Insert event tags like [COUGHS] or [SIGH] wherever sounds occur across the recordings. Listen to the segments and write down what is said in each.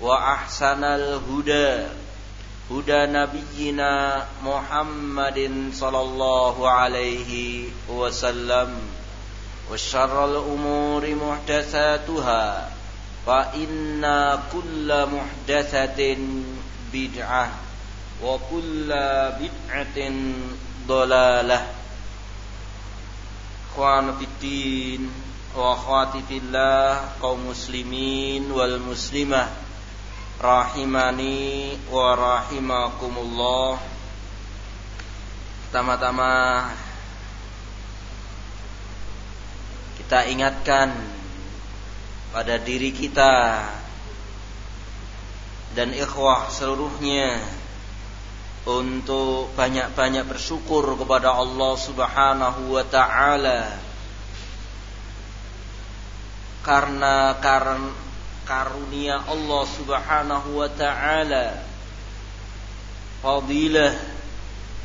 وأحسن الهدى هدى نبينا محمد صلى الله عليه وسلم وشر الأمور محدثاتها فإن كل محدثة بدعة وكل بدعة ضلالة إخوان في الدين وأخواتي في الله kaum muslimin wal muslimah rahimani wa rahimakumullah. Pertama-tama kita ingatkan pada diri kita dan ikhwah seluruhnya untuk banyak-banyak bersyukur kepada Allah Subhanahu wa taala. Karena karena karunia Allah Subhanahu wa taala. Fadilah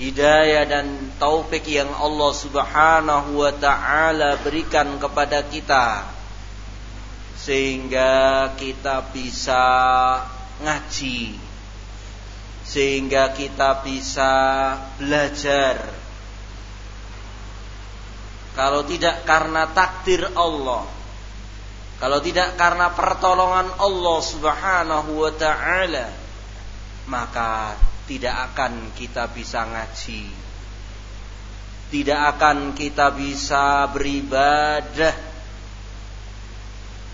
hidayah dan taufik yang Allah Subhanahu wa taala berikan kepada kita. Sehingga kita bisa ngaji. Sehingga kita bisa belajar. Kalau tidak karena takdir Allah kalau tidak karena pertolongan Allah Subhanahu wa taala, maka tidak akan kita bisa ngaji. Tidak akan kita bisa beribadah.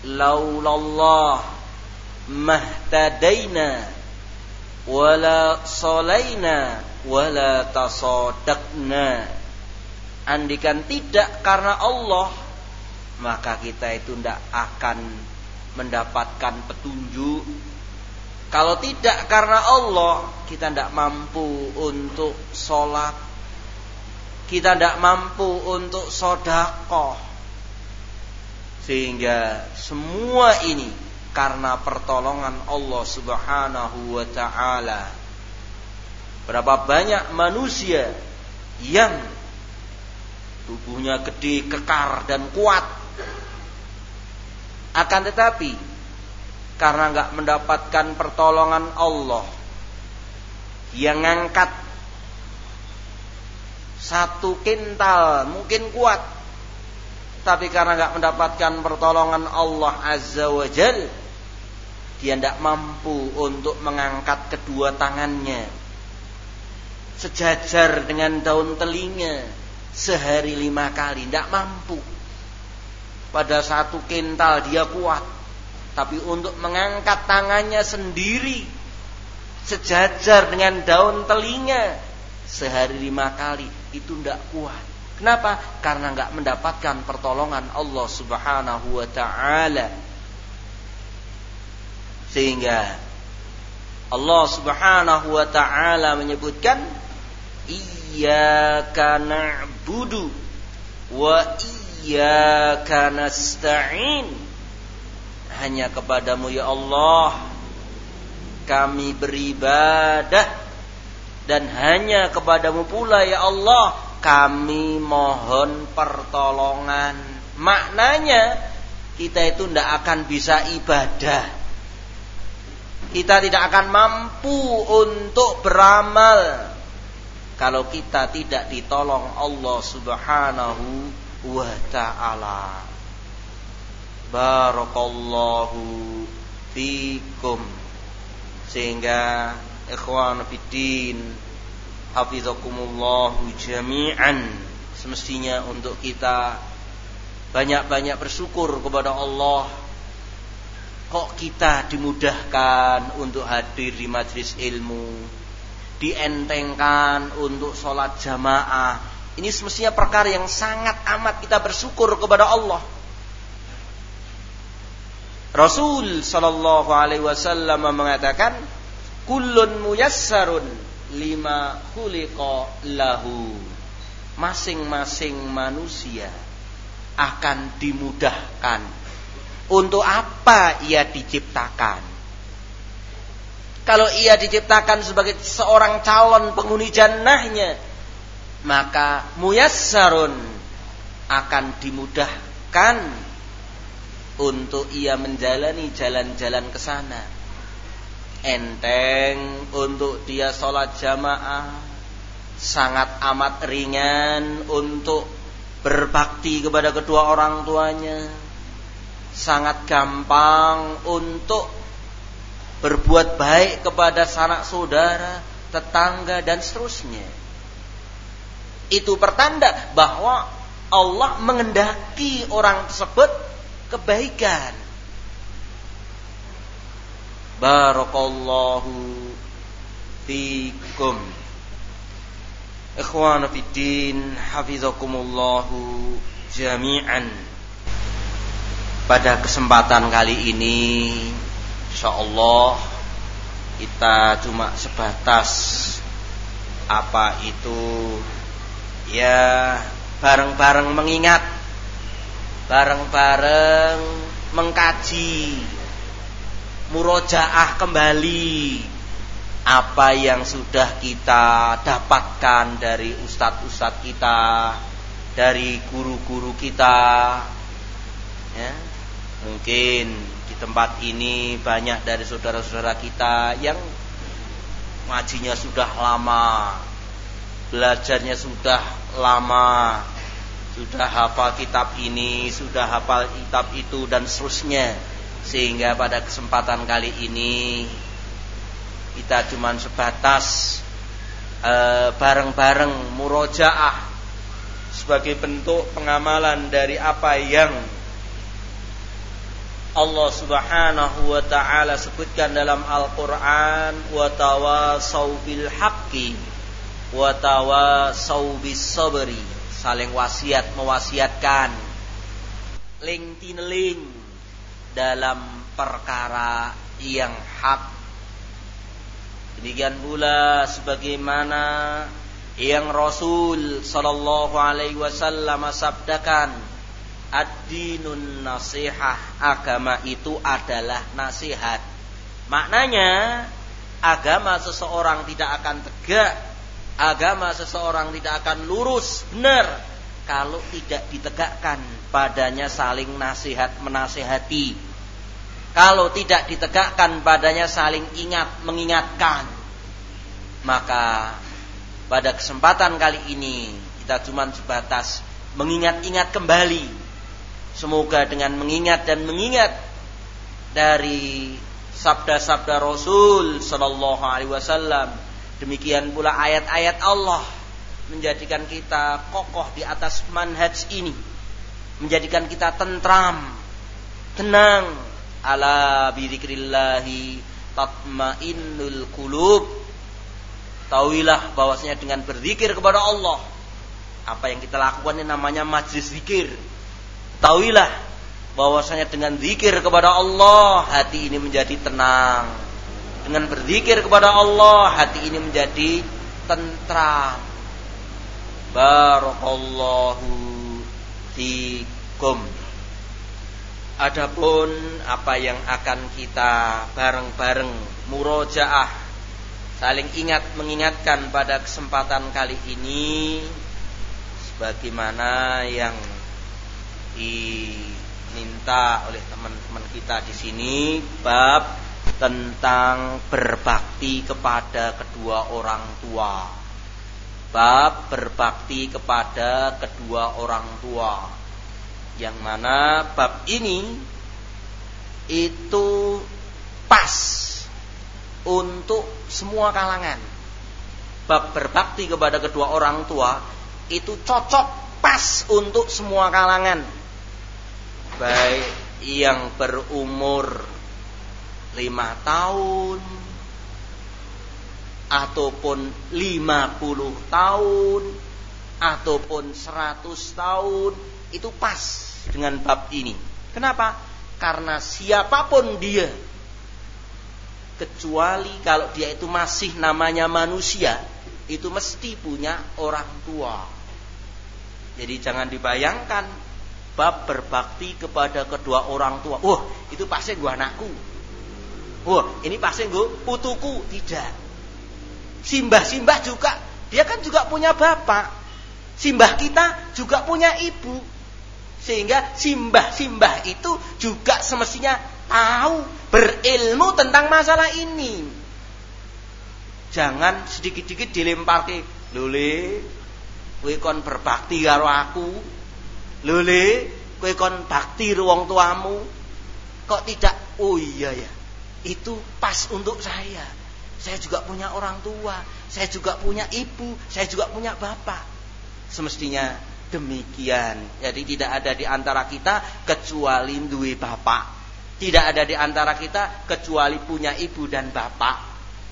Laulallah mahtadaina wala salaina wala tasaddaqna. Andikan tidak karena Allah maka kita itu tidak akan mendapatkan petunjuk. Kalau tidak karena Allah, kita tidak mampu untuk sholat, kita tidak mampu untuk sodakoh, sehingga semua ini karena pertolongan Allah Subhanahu wa Ta'ala. Berapa banyak manusia yang tubuhnya gede, kekar, dan kuat, akan tetapi karena nggak mendapatkan pertolongan Allah yang ngangkat satu kintal mungkin kuat tapi karena nggak mendapatkan pertolongan Allah Azza wa Jal dia tidak mampu untuk mengangkat kedua tangannya. Sejajar dengan daun telinga sehari lima kali tidak mampu pada satu kintal dia kuat. Tapi untuk mengangkat tangannya sendiri sejajar dengan daun telinga sehari lima kali itu tidak kuat. Kenapa? Karena nggak mendapatkan pertolongan Allah Subhanahu wa taala. Sehingga Allah Subhanahu wa taala menyebutkan iyyaka na'budu wa iyyaka nasta'in hanya kepadamu ya Allah kami beribadah dan hanya kepadamu pula ya Allah kami mohon pertolongan. Maknanya kita itu tidak akan bisa ibadah. Kita tidak akan mampu untuk beramal kalau kita tidak ditolong Allah Subhanahu wa taala. Barakallahu fikum sehingga ikhwan fiddin hafizakumullah jami'an semestinya untuk kita banyak-banyak bersyukur kepada Allah kok kita dimudahkan untuk hadir di majlis ilmu dientengkan untuk sholat jamaah ini semestinya perkara yang sangat amat kita bersyukur kepada Allah. Rasul Shallallahu Alaihi Wasallam mengatakan kullun muyassarun lima khuliqa lahu. Masing-masing manusia akan dimudahkan untuk apa ia diciptakan. Kalau ia diciptakan sebagai seorang calon penghuni jannahnya maka muyassarun akan dimudahkan untuk ia menjalani jalan-jalan ke sana. Enteng untuk dia sholat jamaah sangat amat ringan untuk berbakti kepada kedua orang tuanya sangat gampang untuk berbuat baik kepada sanak saudara tetangga dan seterusnya itu pertanda bahwa Allah mengendaki orang tersebut kebaikan Barakallahu fikum. Ikhwan fiddin, hafizakumullahu jami'an. Pada kesempatan kali ini insyaallah kita cuma sebatas apa itu ya bareng-bareng mengingat. Bareng-bareng mengkaji. Murojaah kembali. Apa yang sudah kita dapatkan dari ustadz-ustadz kita, dari guru-guru kita. Ya, mungkin di tempat ini banyak dari saudara-saudara kita yang ngajinya sudah lama, belajarnya sudah lama, sudah hafal kitab ini, sudah hafal kitab itu dan seterusnya. Sehingga pada kesempatan kali ini kita cuma sebatas eh, bareng-bareng e, murojaah sebagai bentuk pengamalan dari apa yang Allah Subhanahu wa taala sebutkan dalam Al-Qur'an wa tawasau bil haqqi wa tawasau bis sabri saling wasiat mewasiatkan ling tineling dalam perkara yang hak. Demikian pula sebagaimana yang Rasul sallallahu alaihi wasallam sabdakan, ad-dinun nasihah, agama itu adalah nasihat. Maknanya agama seseorang tidak akan tegak, agama seseorang tidak akan lurus, benar kalau tidak ditegakkan padanya saling nasihat menasihati. Kalau tidak ditegakkan padanya saling ingat mengingatkan. Maka pada kesempatan kali ini kita cuma sebatas mengingat-ingat kembali. Semoga dengan mengingat dan mengingat dari sabda-sabda Rasul sallallahu alaihi wasallam demikian pula ayat-ayat Allah menjadikan kita kokoh di atas manhaj ini. Menjadikan kita tentram tenang. Ala bidzikrillahi tatmainnul qulub. Tahuilah bahwasanya dengan berzikir kepada Allah apa yang kita lakukan ini namanya majlis zikir. Tahuilah bahwasanya dengan zikir kepada Allah hati ini menjadi tenang dengan berzikir kepada Allah hati ini menjadi tentram Barakallahu fikum. Adapun apa yang akan kita bareng-bareng murojaah saling ingat mengingatkan pada kesempatan kali ini sebagaimana yang diminta oleh teman-teman kita di sini bab tentang berbakti kepada kedua orang tua. Bab berbakti kepada kedua orang tua. Yang mana bab ini itu pas untuk semua kalangan. Bab berbakti kepada kedua orang tua itu cocok pas untuk semua kalangan baik yang berumur lima tahun ataupun lima puluh tahun ataupun seratus tahun itu pas dengan bab ini. Kenapa? Karena siapa pun dia kecuali kalau dia itu masih namanya manusia itu mesti punya orang tua. Jadi jangan dibayangkan bab berbakti kepada kedua orang tua. Wah, itu pasti gua anakku. Wah, ini pasti gua putuku. Tidak. Simbah-simbah juga, dia kan juga punya bapak. Simbah kita juga punya ibu. Sehingga simbah-simbah itu juga semestinya tahu, berilmu tentang masalah ini. Jangan sedikit-sedikit dilempar ke, lule, kowe kon berbakti karo aku, Lule, kowe kon bakti wong tuamu. Kok tidak? Oh iya ya. Itu pas untuk saya. Saya juga punya orang tua, saya juga punya ibu, saya juga punya bapak. Semestinya demikian. Jadi tidak ada di antara kita kecuali duwe bapak. Tidak ada di antara kita kecuali punya ibu dan bapak.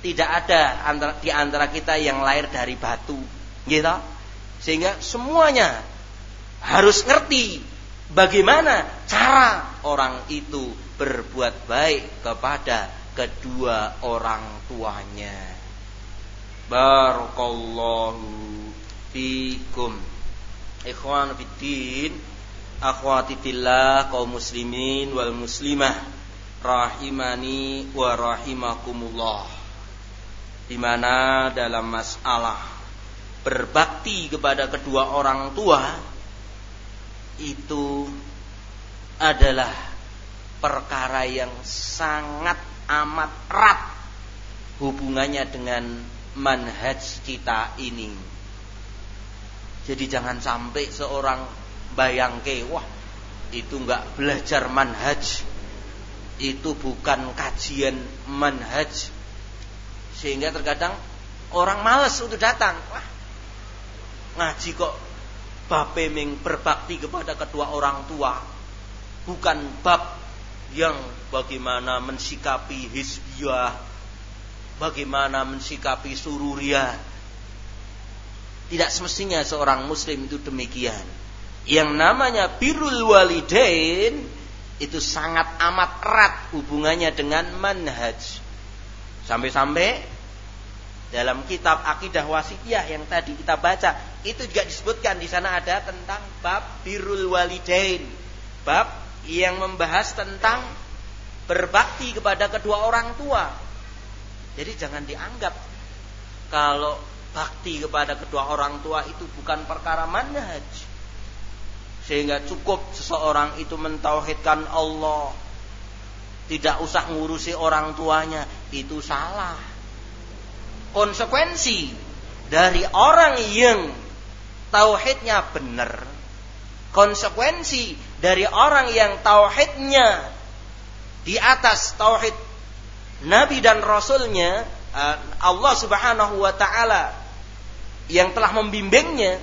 Tidak ada di antara kita yang lahir dari batu. Gitu. Sehingga semuanya harus ngerti bagaimana cara orang itu berbuat baik kepada kedua orang tuanya. Barakallahu fikum. Ikhwan fiddin, akhwati fillah kaum muslimin wal muslimah rahimani wa rahimakumullah. Di mana dalam masalah berbakti kepada kedua orang tua itu adalah perkara yang sangat amat erat hubungannya dengan manhaj kita ini. Jadi jangan sampai seorang bayangke, wah itu nggak belajar manhaj, itu bukan kajian manhaj, sehingga terkadang orang males untuk datang. Wah, ngaji kok bab ming berbakti kepada kedua orang tua. Bukan bab yang bagaimana mensikapi hisbiyah bagaimana mensikapi sururiyah. Tidak semestinya seorang muslim itu demikian. Yang namanya birrul walidain itu sangat amat erat hubungannya dengan manhaj. Sampai-sampai dalam kitab akidah wasitiyah yang tadi kita baca itu juga disebutkan di sana ada tentang bab birrul walidain. Bab yang membahas tentang berbakti kepada kedua orang tua. Jadi jangan dianggap kalau bakti kepada kedua orang tua itu bukan perkara manhaj. Sehingga cukup seseorang itu mentauhidkan Allah. Tidak usah ngurusi orang tuanya itu salah konsekuensi dari orang yang tauhidnya benar, konsekuensi dari orang yang tauhidnya di atas tauhid Nabi dan Rasulnya eh, Allah Subhanahu wa taala yang telah membimbingnya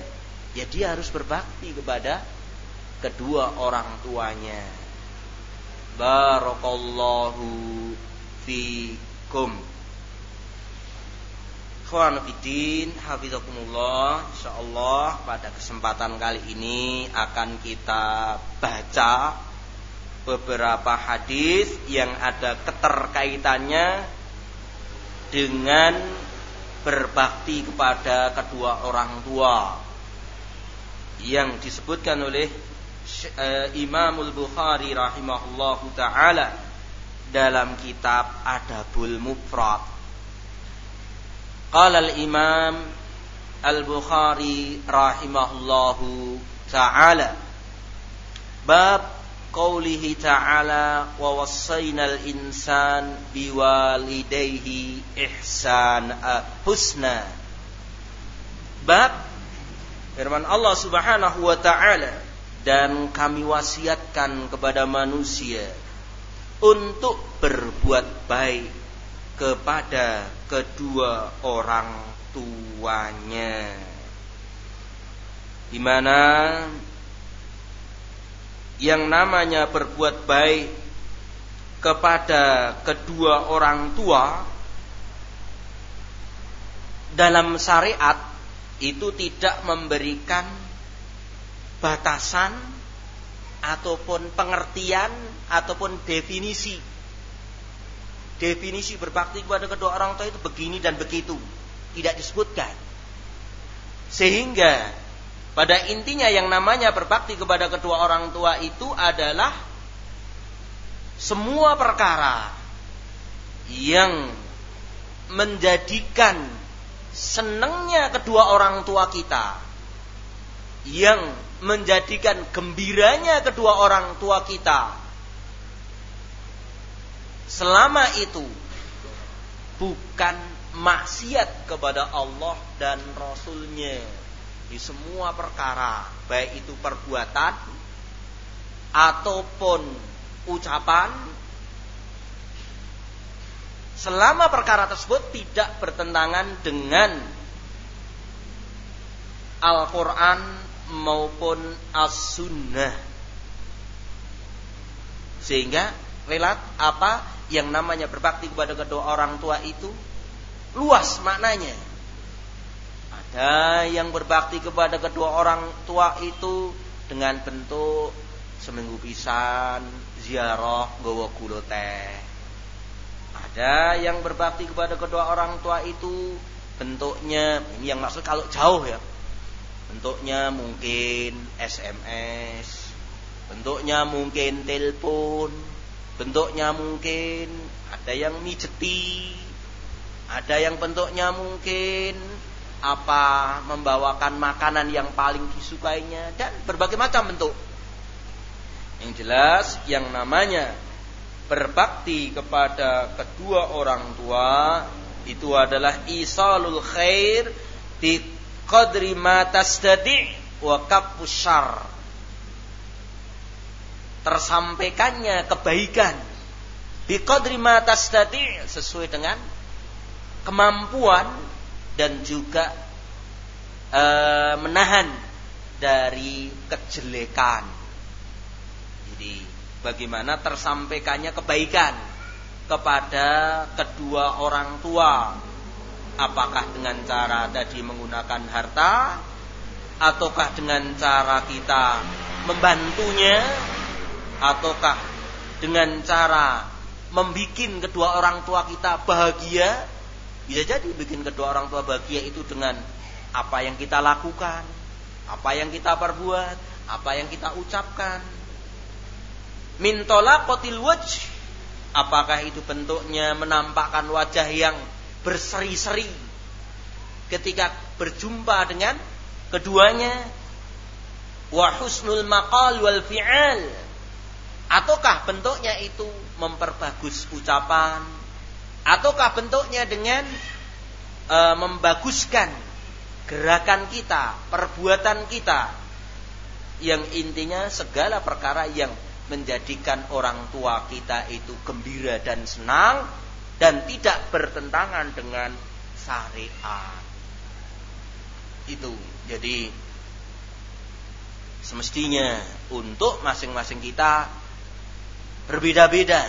ya dia harus berbakti kepada kedua orang tuanya. Barakallahu fikum Ikhwan Fidin, Hafizakumullah. InsyaAllah pada kesempatan kali ini akan kita baca beberapa hadis yang ada keterkaitannya dengan berbakti kepada kedua orang tua yang disebutkan oleh uh, Imamul Bukhari rahimahullahu taala dalam kitab Adabul Mufrad Qala al-Imam Al-Bukhari rahimahullahu taala. Bab qaulihi ta'ala wa wassaynal insan biwalidayhi ihsan husna. Bab firman Allah Subhanahu wa taala dan kami wasiatkan kepada manusia untuk berbuat baik kepada kedua orang tuanya. Di mana yang namanya berbuat baik kepada kedua orang tua dalam syariat itu tidak memberikan batasan ataupun pengertian ataupun definisi definisi berbakti kepada kedua orang tua itu begini dan begitu. Tidak disebutkan. Sehingga pada intinya yang namanya berbakti kepada kedua orang tua itu adalah semua perkara yang menjadikan senangnya kedua orang tua kita yang menjadikan gembiranya kedua orang tua kita selama itu bukan maksiat kepada Allah dan Rasulnya di semua perkara baik itu perbuatan ataupun ucapan selama perkara tersebut tidak bertentangan dengan Al-Quran maupun As-Sunnah. Sehingga relat apa yang namanya berbakti kepada kedua orang tua itu luas maknanya. Ada yang berbakti kepada kedua orang tua itu dengan bentuk seminggu pisan ziarah gowo. Ada yang berbakti kepada kedua orang tua itu bentuknya ini yang maksud kalau jauh ya. Bentuknya mungkin SMS, bentuknya mungkin telepon, bentuknya mungkin ada yang mijeti, ada yang bentuknya mungkin apa membawakan makanan yang paling disukainya dan berbagai macam bentuk. Yang jelas yang namanya berbakti kepada kedua orang tua itu adalah isalul khair di qadri ma tasdadi wa kafusyar tersampaikannya kebaikan. Biqadri ma tasdati sesuai dengan kemampuan dan juga e, menahan dari kejelekan. Jadi bagaimana tersampaikannya kebaikan kepada kedua orang tua? Apakah dengan cara tadi menggunakan harta ataukah dengan cara kita membantunya ataukah dengan cara membikin kedua orang tua kita bahagia? Bisa jadi bikin kedua orang tua bahagia itu dengan apa yang kita lakukan apa yang kita perbuat apa yang kita ucapkan. Mintola kotil wajh. Apakah itu bentuknya menampakkan wajah yang berseri-seri? Ketika berjumpa dengan keduanya wa husnul wal fi'al Ataukah bentuknya itu memperbagus ucapan? Ataukah bentuknya dengan e, membaguskan gerakan kita, perbuatan kita? Yang intinya segala perkara yang menjadikan orang tua kita itu gembira dan senang dan tidak bertentangan dengan syariat. Itu. Jadi semestinya untuk masing-masing kita berbeda-beda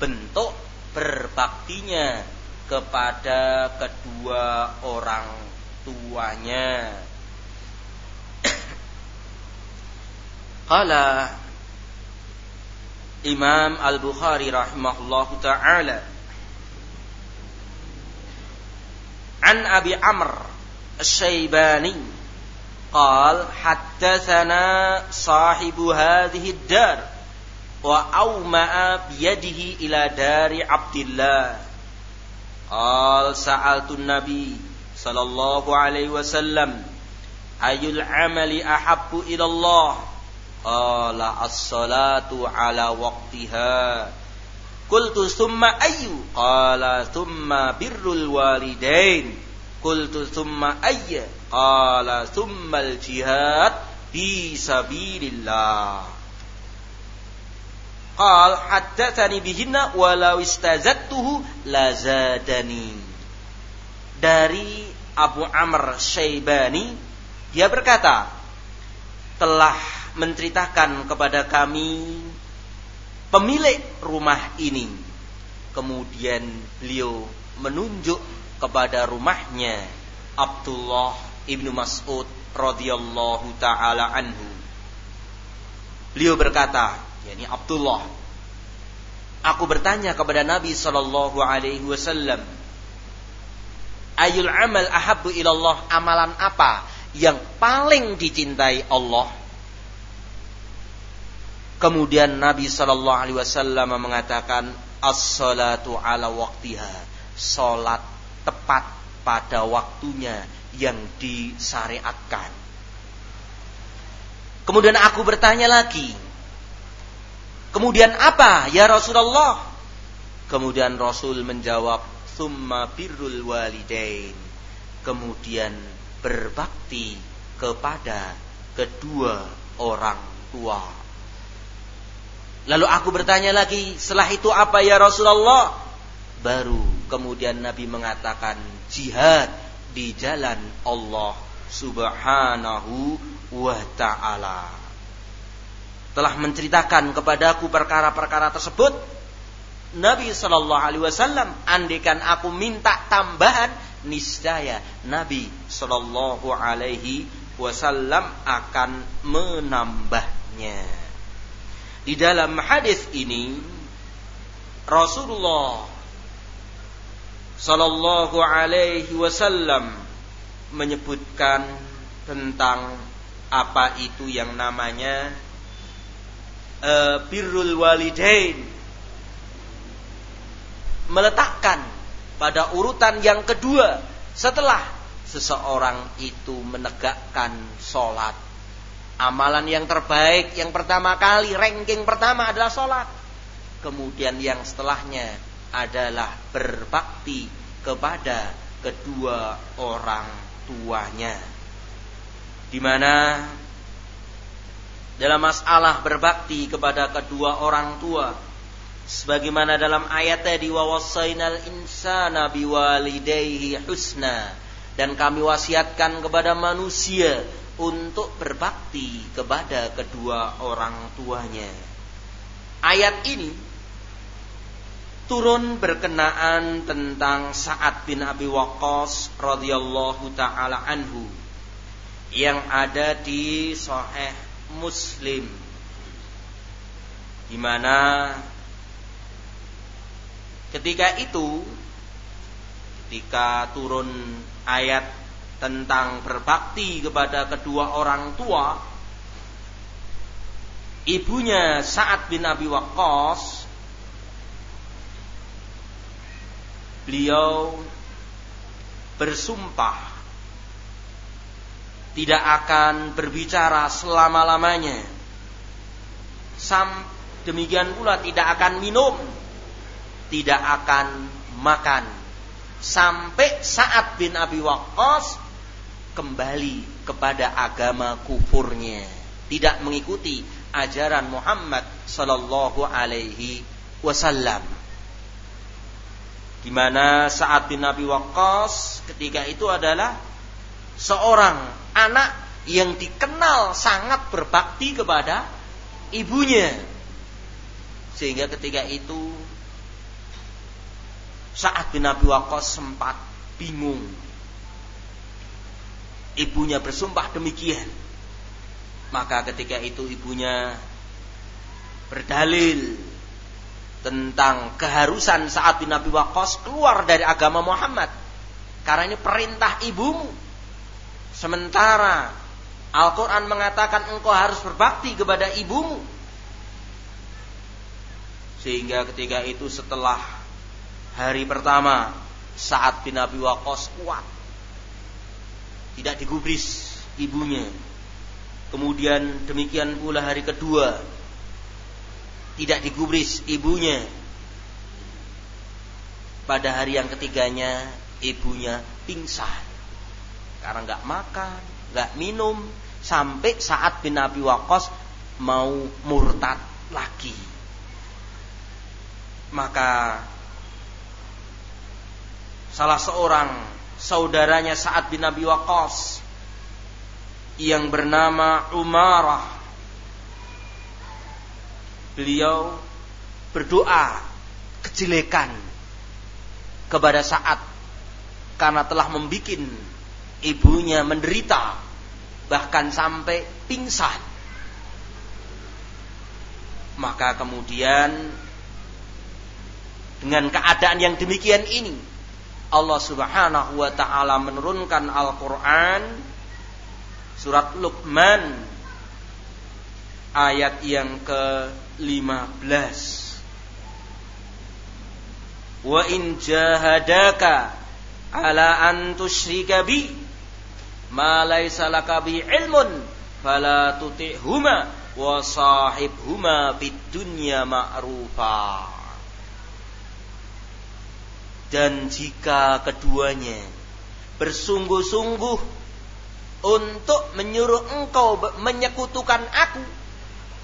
bentuk berbaktinya kepada kedua orang tuanya. [COUGHS] Kala Imam Al-Bukhari rahimahullah taala An Abi Amr As-Syaibani qal haddatsana sahibu hadhihi dar." wa auma'a biyadihi ila dari al qal sa'altu nabi sallallahu alaihi wasallam ayul amali ahabbu ila Allah qala as-salatu ala waqtiha. Qultu thumma ayyu? Qala thumma birrul walidain. Qultu thumma ayya? Qala thumma al-jihad fi sabilillah. Qal haddatsani bihinna walau istazattuhu lazadani. Dari Abu Amr Syaibani dia berkata telah menceritakan kepada kami pemilik rumah ini. Kemudian beliau menunjuk kepada rumahnya Abdullah ibnu Mas'ud radhiyallahu taala anhu. Beliau berkata, yakni Abdullah. Aku bertanya kepada Nabi sallallahu alaihi wasallam, Ayul amal ahabbu ilallah, amalan apa yang paling dicintai Allah? Kemudian Nabi sallallahu alaihi wasallam mengatakan, As-salatu ala waktiha. Salat tepat pada waktunya yang disyariatkan. Kemudian aku bertanya lagi, Kemudian apa ya Rasulullah? Kemudian Rasul menjawab, "Summa birrul walidain." Kemudian berbakti kepada kedua orang tua. Lalu aku bertanya lagi, setelah itu apa ya Rasulullah? Baru kemudian Nabi mengatakan jihad di jalan Allah Subhanahu wa taala telah menceritakan kepadaku perkara-perkara tersebut Nabi Shallallahu Alaihi Wasallam andikan aku minta tambahan niscaya Nabi Shallallahu Alaihi Wasallam akan menambahnya. Di dalam hadis ini Rasulullah Shallallahu Alaihi Wasallam menyebutkan tentang apa itu yang namanya uh, birrul walidain. Meletakkan pada urutan yang kedua setelah seseorang itu menegakkan sholat. Amalan yang terbaik yang pertama kali ranking pertama adalah sholat. Kemudian yang setelahnya adalah berbakti kepada kedua orang tuanya. Di mana dalam masalah berbakti kepada kedua orang tua sebagaimana dalam ayat tadi wawasainal insana biwalidayhi husna dan kami wasiatkan kepada manusia untuk berbakti kepada kedua orang tuanya. Ayat ini turun berkenaan tentang Sa'ad bin Abi Waqqas radhiyallahu taala anhu yang ada di Sahih Muslim. Di mana ketika itu ketika turun ayat tentang berbakti kepada kedua orang tua ibunya Sa'ad bin Abi Waqqas beliau bersumpah tidak akan berbicara selama-lamanya. Demikian pula tidak akan minum, tidak akan makan sampai saat bin Abi Waqqas kembali kepada agama kufurnya, tidak mengikuti ajaran Muhammad sallallahu alaihi wasallam. Di mana saat bin Abi Waqqas ketika itu adalah seorang anak yang dikenal sangat berbakti kepada ibunya. Sehingga ketika itu saat bin Abi Waqqas sempat bingung. Ibunya bersumpah demikian. Maka ketika itu ibunya berdalil tentang keharusan saat bin Abi Waqqas keluar dari agama Muhammad. Karena ini perintah ibumu Sementara Al-Quran mengatakan engkau harus berbakti kepada ibumu. Sehingga ketika itu setelah hari pertama saat bin Abi Waqqas kuat. Tidak digubris ibunya. Kemudian demikian pula hari kedua tidak digubris ibunya. Pada hari yang ketiganya ibunya pingsan karena nggak makan, nggak minum sampai saat bin Abi Waqqas mau murtad lagi. Maka salah seorang saudaranya saat bin Abi Waqqas yang bernama Umarah beliau berdoa kejelekan kepada saat karena telah membuat ibunya menderita bahkan sampai pingsan. Maka kemudian dengan keadaan yang demikian ini Allah Subhanahu wa taala menurunkan Al-Qur'an surat Luqman ayat yang ke-15 Wa in jahadaka ala an bi ma laysa laka bi ilmun fala tuti'huma wa sahibhuma bid dunya ma'rufa. Dan jika keduanya bersungguh-sungguh untuk menyuruh engkau menyekutukan aku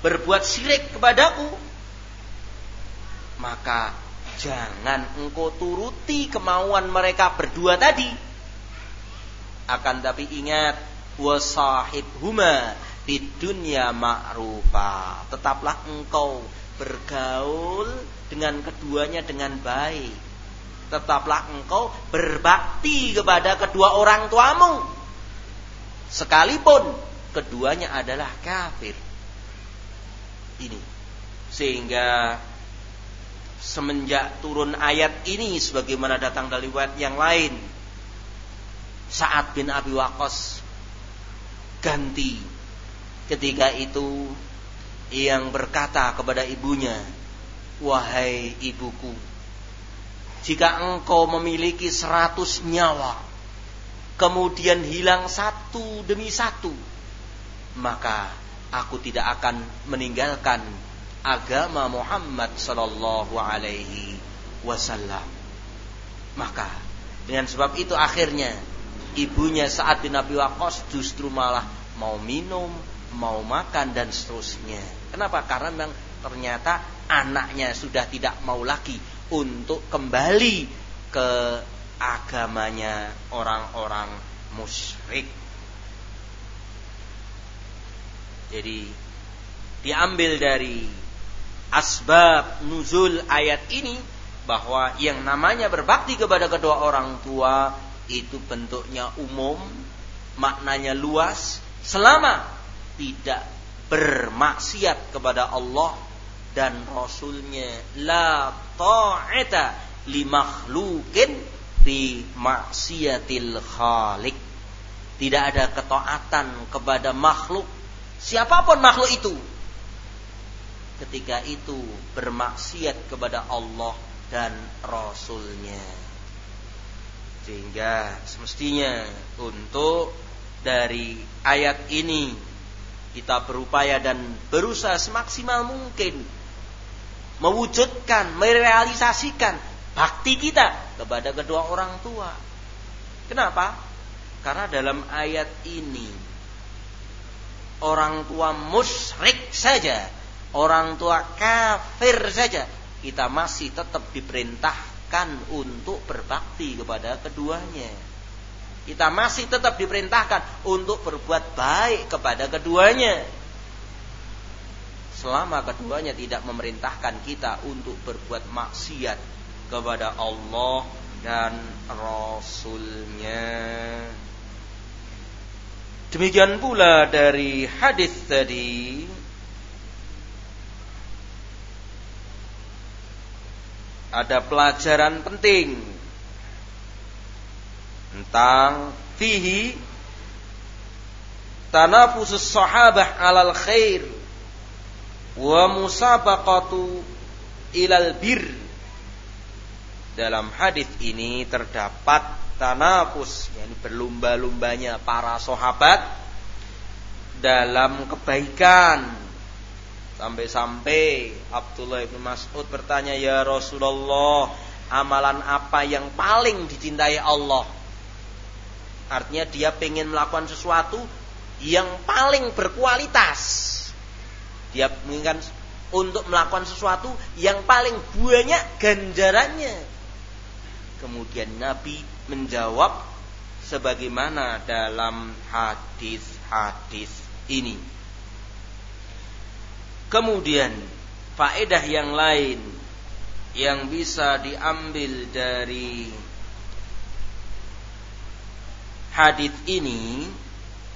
berbuat syirik kepadaku maka jangan engkau turuti kemauan mereka berdua tadi akan tapi ingat wasahib huma di dunia ma'rufa. Tetaplah engkau bergaul dengan keduanya dengan baik. Tetaplah engkau berbakti kepada kedua orang tuamu. Sekalipun keduanya adalah kafir. Ini. Sehingga semenjak turun ayat ini sebagaimana datang dari ayat yang lain saat bin Abi Waqqas ganti ketika itu yang berkata kepada ibunya wahai ibuku jika engkau memiliki seratus nyawa kemudian hilang satu demi satu maka aku tidak akan meninggalkan agama Muhammad sallallahu alaihi wasallam. Maka dengan sebab itu akhirnya ibunya saat bin Abi Waqqas justru malah mau minum, mau makan dan seterusnya. Kenapa? Karena memang ternyata anaknya sudah tidak mau lagi untuk kembali ke agamanya orang-orang musyrik. Jadi diambil dari asbab nuzul ayat ini bahwa yang namanya berbakti kepada kedua orang tua itu bentuknya umum, maknanya luas, selama tidak bermaksiat kepada Allah dan Rasulnya la ta'ata li makhlukin fi maksiatil khalik tidak ada ketaatan kepada makhluk siapa pun makhluk itu ketika itu bermaksiat kepada Allah dan Rasulnya. Sehingga semestinya untuk dari ayat ini kita berupaya dan berusaha semaksimal mungkin mewujudkan, merealisasikan bakti kita kepada kedua orang tua. Kenapa? Karena dalam ayat ini orang tua musyrik saja orang tua kafir saja kita masih tetap diperintahkan untuk berbakti kepada keduanya. Kita masih tetap diperintahkan untuk berbuat baik kepada keduanya. Selama keduanya tidak memerintahkan kita untuk berbuat maksiat kepada Allah dan Rasulnya. Demikian pula dari hadis tadi ada pelajaran penting tentang fihi tanafusus sahabah alal khair wa musabaqatu ilal bir dalam hadis ini terdapat tanafus, yakni berlomba-lombanya para sahabat dalam kebaikan. Sampai-sampai Abdullah bin Mas'ud bertanya, "Ya Rasulullah, amalan apa yang paling dicintai Allah?" Artinya dia ingin melakukan sesuatu yang paling berkualitas. Dia menginginkan untuk melakukan sesuatu yang paling banyak ganjarannya. Kemudian Nabi menjawab sebagaimana dalam hadis-hadis ini. Kemudian faedah yang lain yang bisa diambil dari hadis ini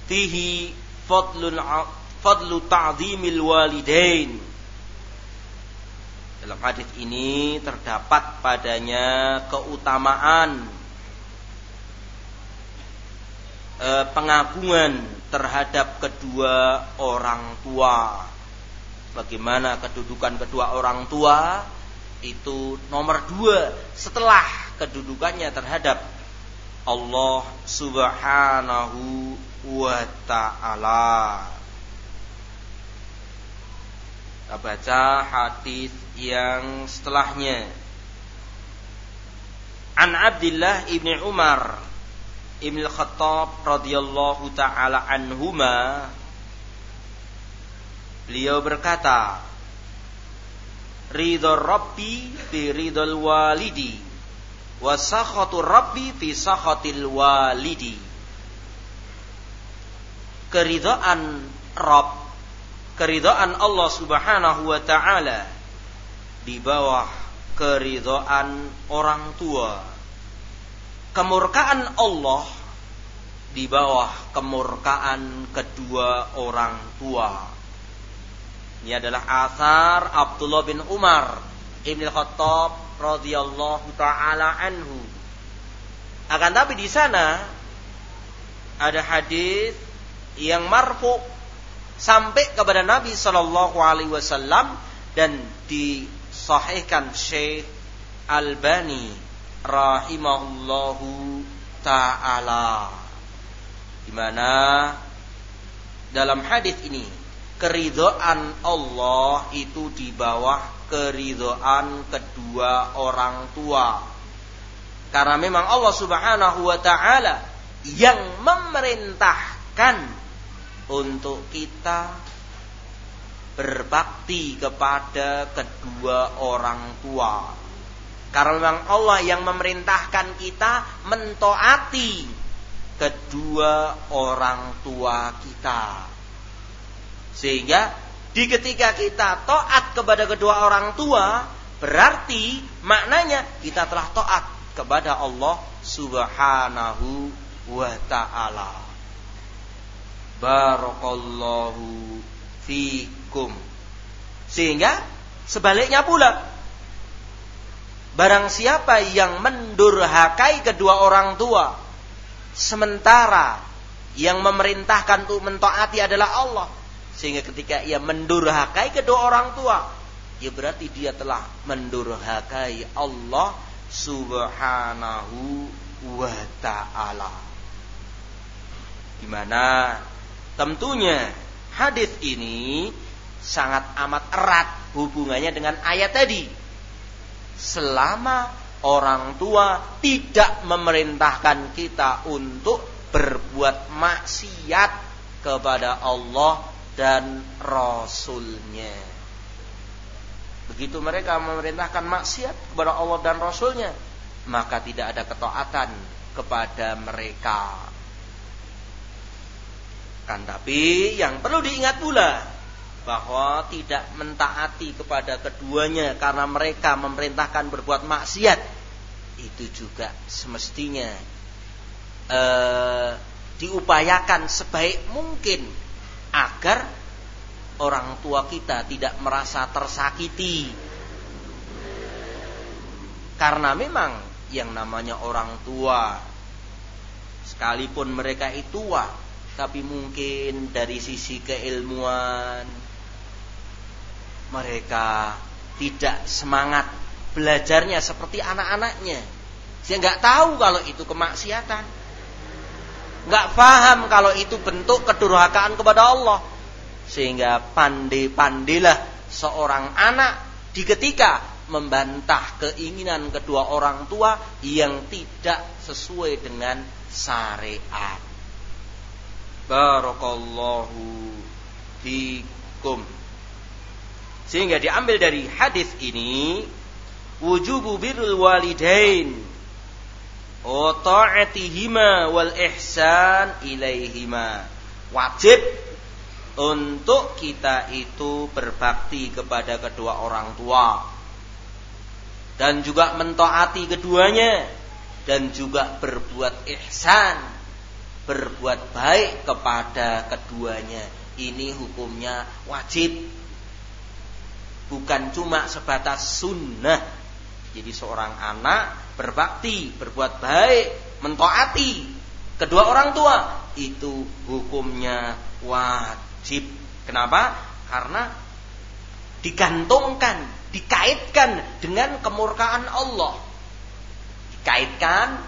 fihi fadlun fadlu ta'zimil walidain dalam hadis ini terdapat padanya keutamaan e, pengagungan terhadap kedua orang tua. Bagaimana kedudukan kedua orang tua itu nomor dua setelah kedudukannya terhadap Allah Subhanahu wa Ta'ala. Kita baca hadis yang setelahnya. An Abdullah ibni Umar ibn Khattab radhiyallahu taala anhuma beliau berkata Ridho Rabbi fi ridhol walidi wa sakhatu Rabbi fi sakhatil walidi keridhaan Rabb keridhaan Allah Subhanahu wa taala di bawah keridhaan orang tua. Kemurkaan Allah di bawah kemurkaan kedua orang tua. Ini adalah asar Abdullah bin Umar Ibn Khattab radhiyallahu taala anhu. Akan tapi di sana ada hadis yang marfu sampai kepada Nabi Shallallahu Alaihi Wasallam dan disahihkan Syekh Albani rahimahullahu taala di mana dalam hadis ini keridhaan Allah itu di bawah keridhaan kedua orang tua karena memang Allah Subhanahu wa taala yang memerintahkan untuk kita berbakti kepada kedua orang tua. Karena memang Allah yang memerintahkan kita mentaati kedua orang tua kita. Sehingga di ketika kita taat kepada kedua orang tua, berarti maknanya kita telah taat kepada Allah Subhanahu wa taala. Barakallahu fikum. Sehingga sebaliknya pula barang siapa yang mendurhakai kedua orang tua sementara yang memerintahkan untuk mentaati adalah Allah sehingga ketika ia mendurhakai kedua orang tua ya berarti dia telah mendurhakai Allah subhanahu wa ta'ala di mana Tentunya hadis ini sangat amat erat hubungannya dengan ayat tadi. Selama orang tua tidak memerintahkan kita untuk berbuat maksiat kepada Allah dan Rasulnya. Begitu mereka memerintahkan maksiat kepada Allah dan Rasulnya, maka tidak ada ketaatan kepada mereka. Kan tapi yang perlu diingat pula bahwa tidak mentaati kepada keduanya karena mereka memerintahkan berbuat maksiat itu juga semestinya eh, diupayakan sebaik mungkin agar orang tua kita tidak merasa tersakiti karena memang yang namanya orang tua sekalipun mereka itu tua tapi mungkin dari sisi keilmuan mereka tidak semangat belajarnya seperti anak-anaknya. Dia nggak tahu kalau itu kemaksiatan. Nggak paham kalau itu bentuk kedurhakaan kepada Allah. Sehingga pandai-pandailah seorang anak di ketika membantah keinginan kedua orang tua yang tidak sesuai dengan syariat. Barakallahu fikum. Sehingga diambil dari hadis ini wujubu birrul walidain wa ta'atihima wal ihsan ilaihima. Wajib untuk kita itu berbakti kepada kedua orang tua. Dan juga mentaati keduanya. Dan juga berbuat ihsan. Berbuat baik kepada keduanya. Ini hukumnya wajib. Bukan cuma sebatas sunnah jadi seorang anak berbakti berbuat baik mentaati kedua orang tua itu hukumnya wajib. Kenapa? Karena digantungkan dikaitkan dengan kemurkaan Allah. Dikaitkan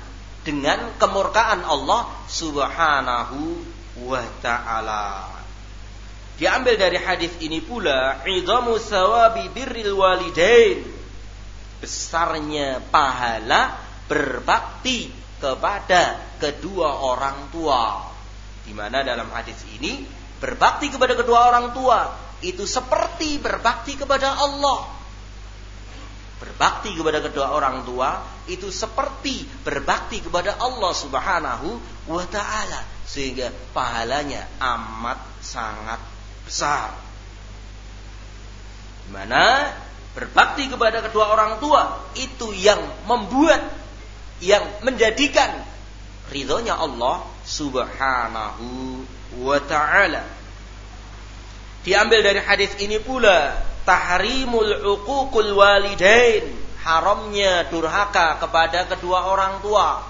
dengan kemurkaan Allah Subhanahu wa taala. Diambil dari hadis ini pula idhamu sawabi birril walidain. Besarnya pahala berbakti kepada kedua orang tua. Di mana dalam hadis ini berbakti kepada kedua orang tua itu seperti berbakti kepada Allah. Berbakti kepada kedua orang tua itu seperti berbakti kepada Allah Subhanahu wa taala sehingga pahalanya amat sangat besar. Mana berbakti kepada kedua orang tua itu yang membuat yang menjadikan ridhonya Allah Subhanahu wa taala. Diambil dari hadis ini pula tahrimul uququl walidain, haramnya durhaka kepada kedua orang tua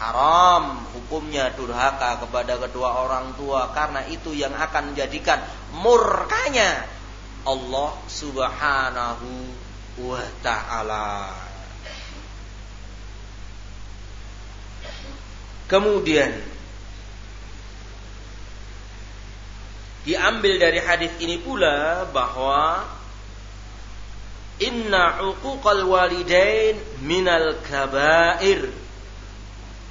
haram hukumnya durhaka kepada kedua orang tua karena itu yang akan menjadikan murkanya Allah Subhanahu wa taala. Kemudian diambil dari hadis ini pula bahwa inna uquqal walidain minal kabair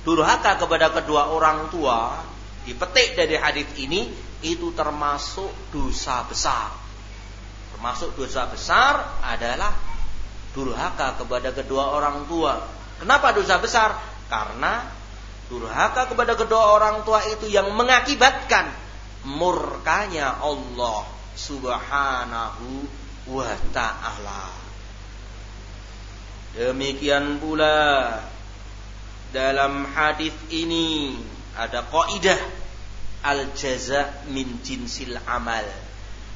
durhaka kepada kedua orang tua dipetik dari hadis ini itu termasuk dosa besar. Termasuk dosa besar adalah durhaka kepada kedua orang tua. Kenapa dosa besar? Karena durhaka kepada kedua orang tua itu yang mengakibatkan murkanya Allah Subhanahu wa taala. Demikian pula dalam hadis ini ada kaidah al jaza min jinsil amal.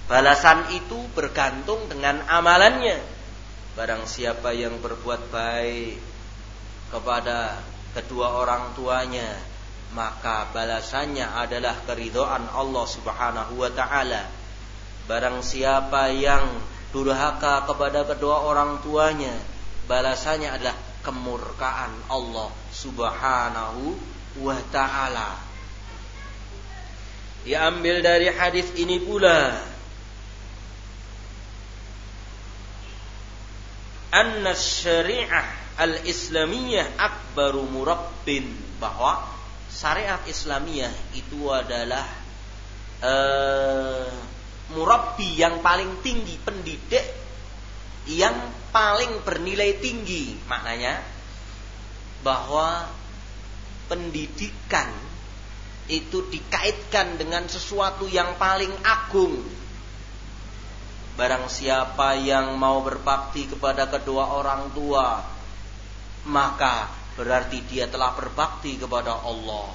Balasan itu bergantung dengan amalannya. Barang siapa yang berbuat baik kepada kedua orang tuanya, maka balasannya adalah keridhaan Allah Subhanahu wa taala. Barang siapa yang durhaka kepada kedua orang tuanya, balasannya adalah kemurkaan Allah Subhanahu wa taala. Diambil dari hadis ini pula anna syariah al-islamiyah akbaru murabbin. Bahwa syariat Islamiyah itu adalah uh, murabbi yang paling tinggi pendidik yang paling bernilai tinggi. Maknanya bahwa pendidikan itu dikaitkan dengan sesuatu yang paling agung barang siapa yang mau berbakti kepada kedua orang tua maka berarti dia telah berbakti kepada Allah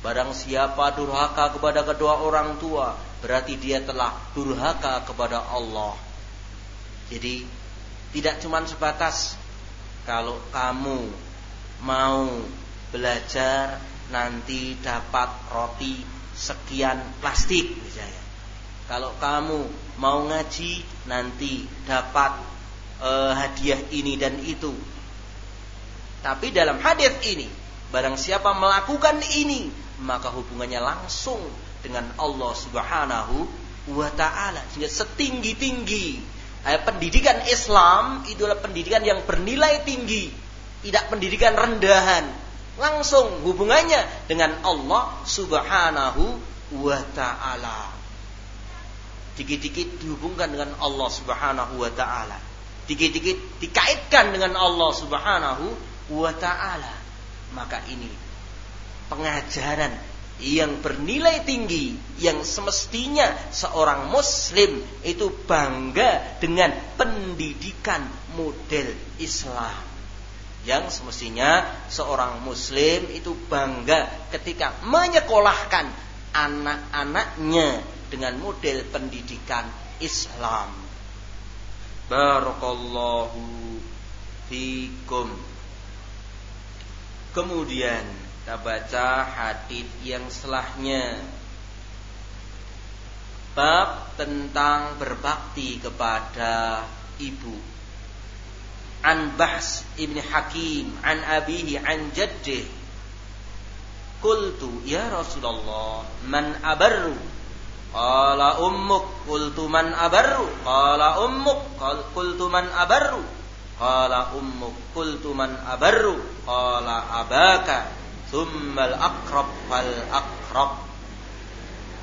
barang siapa durhaka kepada kedua orang tua berarti dia telah durhaka kepada Allah jadi tidak cuma sebatas kalau kamu mau belajar nanti dapat roti sekian plastik misalnya. Kalau kamu mau ngaji nanti dapat uh, hadiah ini dan itu. Tapi dalam hadis ini, barang siapa melakukan ini, maka hubungannya langsung dengan Allah Subhanahu wa taala. Sehingga setinggi-tinggi eh, pendidikan Islam itu adalah pendidikan yang bernilai tinggi, tidak pendidikan rendahan. Langsung hubungannya dengan Allah Subhanahu wa taala. Dikit-dikit dihubungkan dengan Allah Subhanahu wa taala. Dikit-dikit dikaitkan dengan Allah Subhanahu wa taala. Maka ini pengajaran yang bernilai tinggi yang semestinya seorang muslim itu bangga dengan pendidikan model Islam yang semestinya seorang muslim itu bangga ketika menyekolahkan anak-anaknya dengan model pendidikan Islam. Barakallahu fikum. Kemudian kita baca hadis yang setelahnya. Bab tentang berbakti kepada ibu. An Bahs Ibn Hakim an abihi an jaddih. Qultu ya Rasulullah man abarru Qala ummuk qultu man abarru Qala ummuk qultu man abarru Qala ummuk qultu man abarru Qala abaka Thummal akrab fal akrab.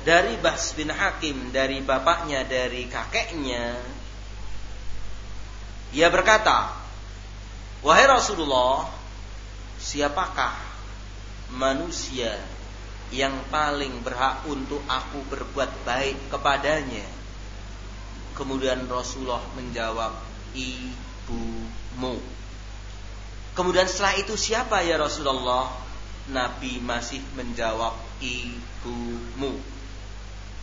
Dari Bas bin Hakim, dari bapaknya, dari kakeknya. Ia berkata, Wahai Rasulullah, siapakah manusia yang paling berhak untuk aku berbuat baik kepadanya? Kemudian Rasulullah menjawab, ibumu. Kemudian setelah itu siapa ya Rasulullah? Nabi masih menjawab ibumu.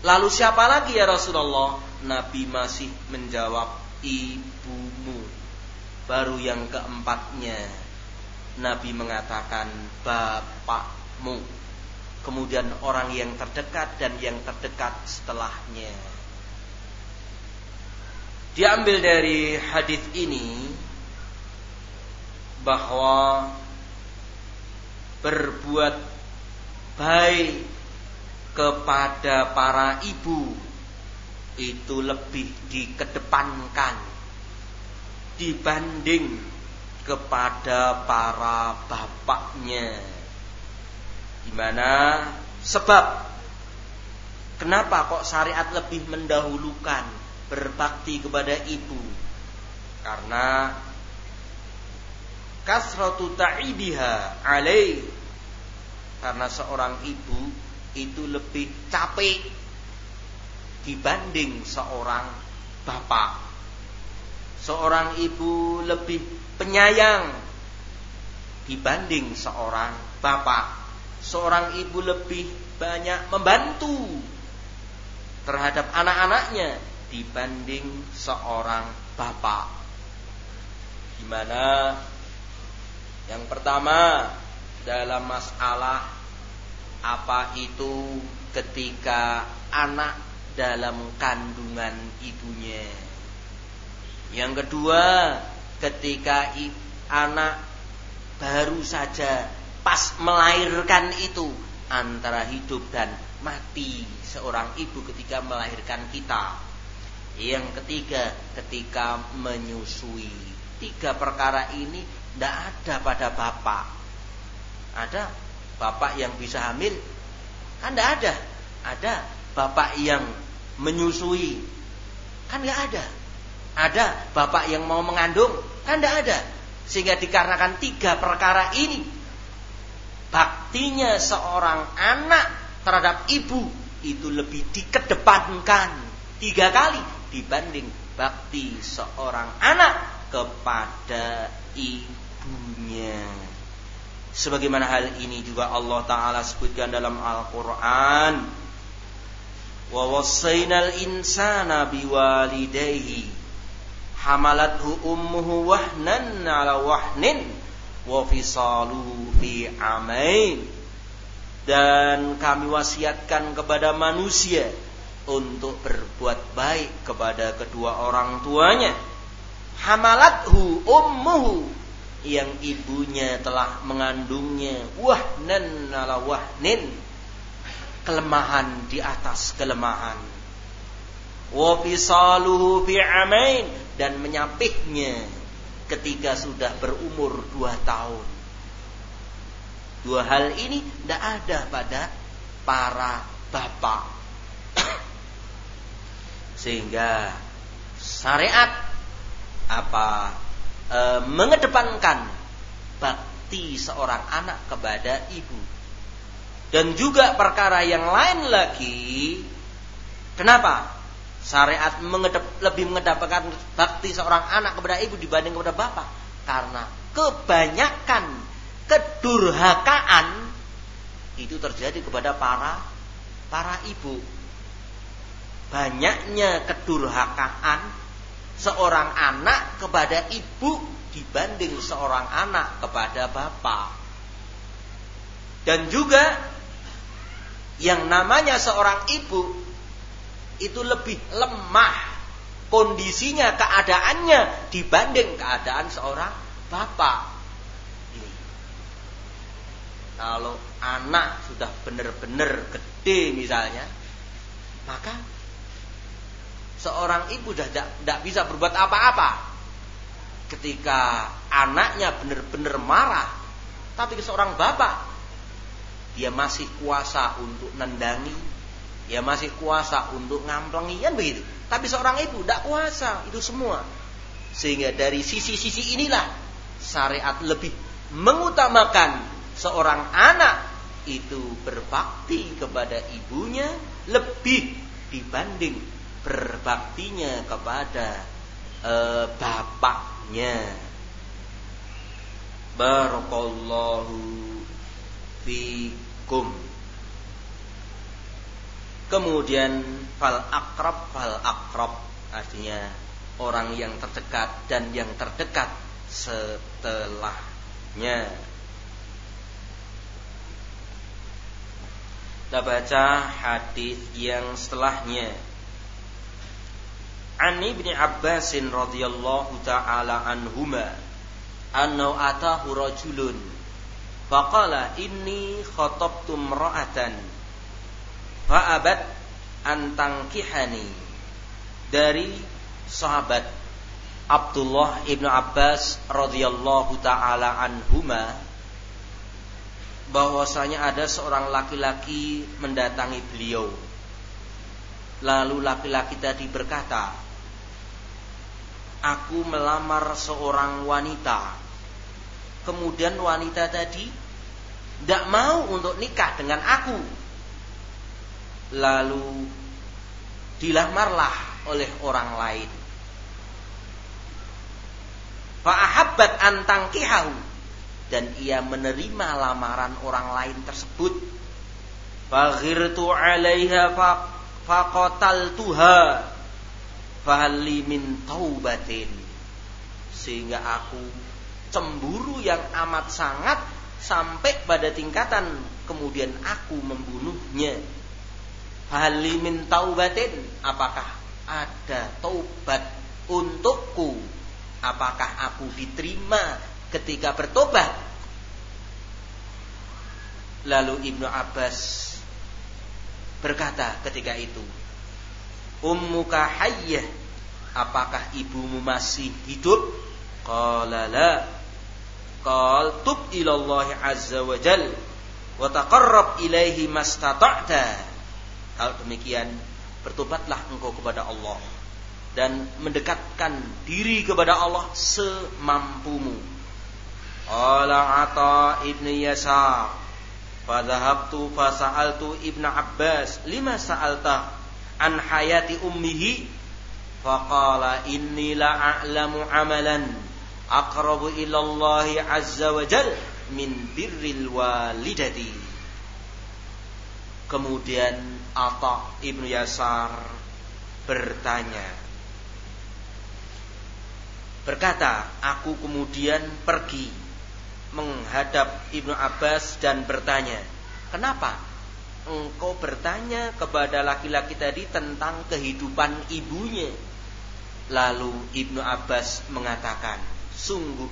Lalu siapa lagi ya Rasulullah? Nabi masih menjawab ibumu. Baru yang keempatnya Nabi mengatakan bapakmu. Kemudian orang yang terdekat dan yang terdekat setelahnya. Diambil dari hadis ini bahwa berbuat baik kepada para ibu itu lebih dikedepankan dibanding kepada para bapaknya. Di mana sebab kenapa kok syariat lebih mendahulukan berbakti kepada ibu? Karena kasratu ta'ibiha alaih. Karena seorang ibu itu lebih capek dibanding seorang bapak. Seorang ibu lebih penyayang dibanding seorang bapak seorang ibu lebih banyak membantu terhadap anak-anaknya dibanding seorang bapak di mana yang pertama dalam masalah apa itu ketika anak dalam kandungan ibunya. Yang kedua, ketika anak baru saja pas melahirkan itu antara hidup dan mati seorang ibu ketika melahirkan kita. Yang ketiga, ketika menyusui. Tiga perkara ini tidak ada pada bapak. Ada bapak yang bisa hamil? Kan tidak ada. Ada bapak yang menyusui? Kan nggak ada. Ada bapak yang mau mengandung? Kan tidak ada. Sehingga dikarenakan tiga perkara ini, baktinya seorang anak terhadap ibu itu lebih dikedepankan tiga kali dibanding bakti seorang anak kepada ibu ibunya. Sebagaimana hal ini juga Allah Ta'ala sebutkan dalam Al-Quran. Wa wassaynal insana biwalidayhi hamalathu ummuhu wahnin wa fi amain. Dan kami wasiatkan kepada manusia untuk berbuat baik kepada kedua orang tuanya. Hamalathu ummuhu yang ibunya telah mengandungnya. Wahnan ala wahnin kelemahan di atas kelemahan. Wa fi amain dan menyapihnya ketika sudah berumur dua tahun. Dua hal ini tidak ada pada para bapak. [COUGHS] Sehingga syariat apa e, mengedepankan bakti seorang anak kepada ibu. Dan juga perkara yang lain lagi. Kenapa? Syariat mengedep, lebih mengedepankan bakti seorang anak kepada ibu dibanding kepada bapak. Karena kebanyakan kedurhakaan itu terjadi kepada para para ibu. Banyaknya kedurhakaan seorang anak kepada ibu dibanding seorang anak kepada bapak. Dan juga yang namanya seorang ibu itu lebih lemah kondisinya, keadaannya dibanding keadaan seorang bapak. Ini. Kalau anak sudah benar-benar gede misalnya, maka seorang ibu sudah tidak bisa berbuat apa-apa. Ketika anaknya benar-benar marah, tapi seorang bapak dia masih kuasa untuk nendangi, ya masih kuasa untuk ngamplengi kan begitu. Tapi seorang ibu tidak kuasa itu semua. Sehingga dari sisi-sisi inilah syariat lebih mengutamakan seorang anak itu berbakti kepada ibunya lebih dibanding berbaktinya kepada e, bapaknya. Barakallahu fikum. Kemudian fal akrab fal akrab artinya orang yang terdekat dan yang terdekat setelahnya. Kita baca hadis yang setelahnya. Ani bin Abbas radhiyallahu taala anhuma annahu atahu rajulun faqala inni khatabtu imra'atan fa'abat antang kihani dari sahabat Abdullah ibnu Abbas radhiyallahu taala anhuma bahwasanya ada seorang laki-laki mendatangi beliau. Lalu laki-laki tadi berkata, "Aku melamar seorang wanita." Kemudian wanita tadi tidak mau untuk nikah dengan aku lalu dilamarlah oleh orang lain. Fa'ahabbat antangkihahu dan ia menerima lamaran orang lain tersebut. Faghirtu 'alaiha faqataltuha fahalli min taubatin sehingga aku cemburu yang amat sangat sampai pada tingkatan kemudian aku membunuhnya Halimin taubatin. Apakah ada taubat untukku? Apakah aku diterima ketika bertobat? Lalu Ibnu Abbas berkata ketika itu Ummuka hayyah Apakah ibumu masih hidup? Qala la. Qal tub ilallahi azza wa jal Wa taqarrab ilaihi mastata'ta Hal demikian bertobatlah engkau kepada Allah dan mendekatkan diri kepada Allah semampumu. Qala Ata ibni Yasar Fadhahabtu fasa'altu ibn Abbas Lima sa'alta an hayati ummihi Faqala inni la a'lamu amalan Aqrabu ilallahi azza wa jal Min birril walidati Kemudian Atta ibnu Yasar bertanya Berkata Aku kemudian pergi Menghadap Ibnu Abbas dan bertanya Kenapa engkau bertanya kepada laki-laki tadi tentang kehidupan ibunya? Lalu Ibnu Abbas mengatakan, sungguh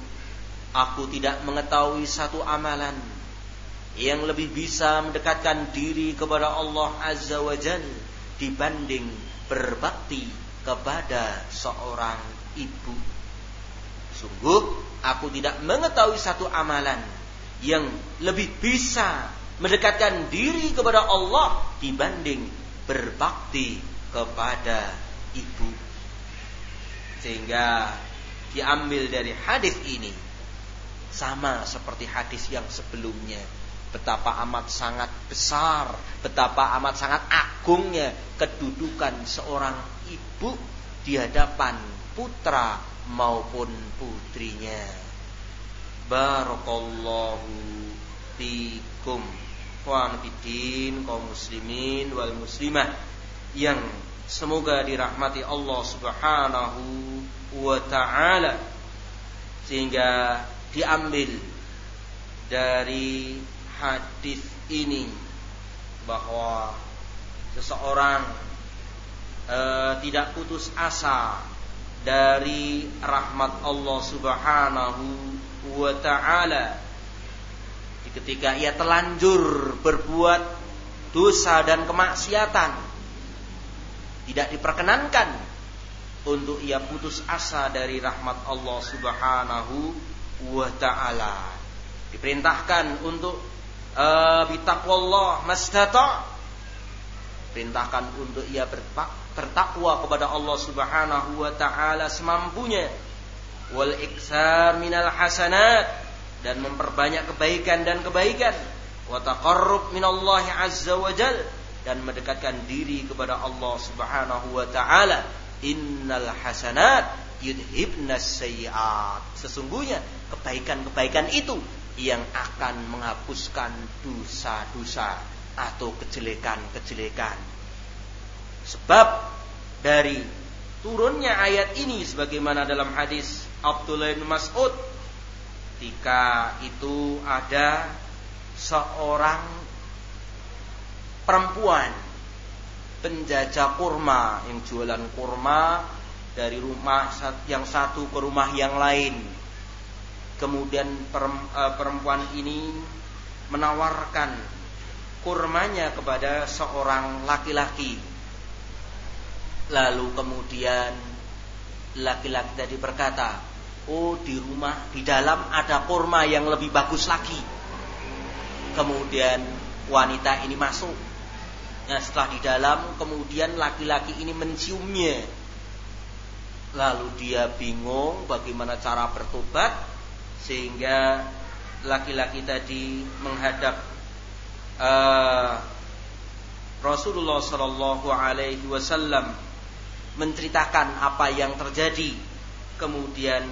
aku tidak mengetahui satu amalan yang lebih bisa mendekatkan diri kepada Allah Azza wa Jal dibanding berbakti kepada seorang ibu. Sungguh aku tidak mengetahui satu amalan yang lebih bisa mendekatkan diri kepada Allah dibanding berbakti kepada ibu. Sehingga diambil dari hadis ini sama seperti hadis yang sebelumnya betapa amat sangat besar, betapa amat sangat agungnya kedudukan seorang ibu di hadapan putra maupun putrinya. Barakallahu fikum wa bidin kaum muslimin wal muslimah yang semoga dirahmati Allah Subhanahu wa taala sehingga diambil dari hadis ini bahwa seseorang e, tidak putus asa dari rahmat Allah Subhanahu wa taala ketika ia telanjur berbuat dosa dan kemaksiatan tidak diperkenankan untuk ia putus asa dari rahmat Allah Subhanahu wa taala. Diperintahkan untuk uh, bitaqwallah mastata. Perintahkan untuk ia bertakwa kepada Allah Subhanahu wa taala semampunya. Wal iksar minal hasanat. Dan memperbanyak kebaikan dan kebaikan. Wa taqarrub minallahi azza wa jal. Dan mendekatkan diri kepada Allah Subhanahu wa taala. Innal hasanat yudhibnas sayyiat sesungguhnya kebaikan-kebaikan itu yang akan menghapuskan dosa-dosa atau kejelekan-kejelekan. Sebab dari turunnya ayat ini sebagaimana dalam hadis Abdullah bin Mas'ud ketika itu ada seorang perempuan penjajah kurma yang jualan kurma dari rumah yang satu ke rumah yang lain Kemudian eh, perempuan ini menawarkan kurmanya kepada seorang laki-laki. Lalu kemudian laki-laki tadi berkata, "Oh, di rumah di dalam ada kurma yang lebih bagus lagi." Kemudian wanita ini masuk. Nah, setelah di dalam, kemudian laki-laki ini menciumnya. Lalu dia bingung bagaimana cara bertobat sehingga laki-laki tadi menghadap uh, Rasulullah Shallallahu Alaihi Wasallam menceritakan apa yang terjadi. Kemudian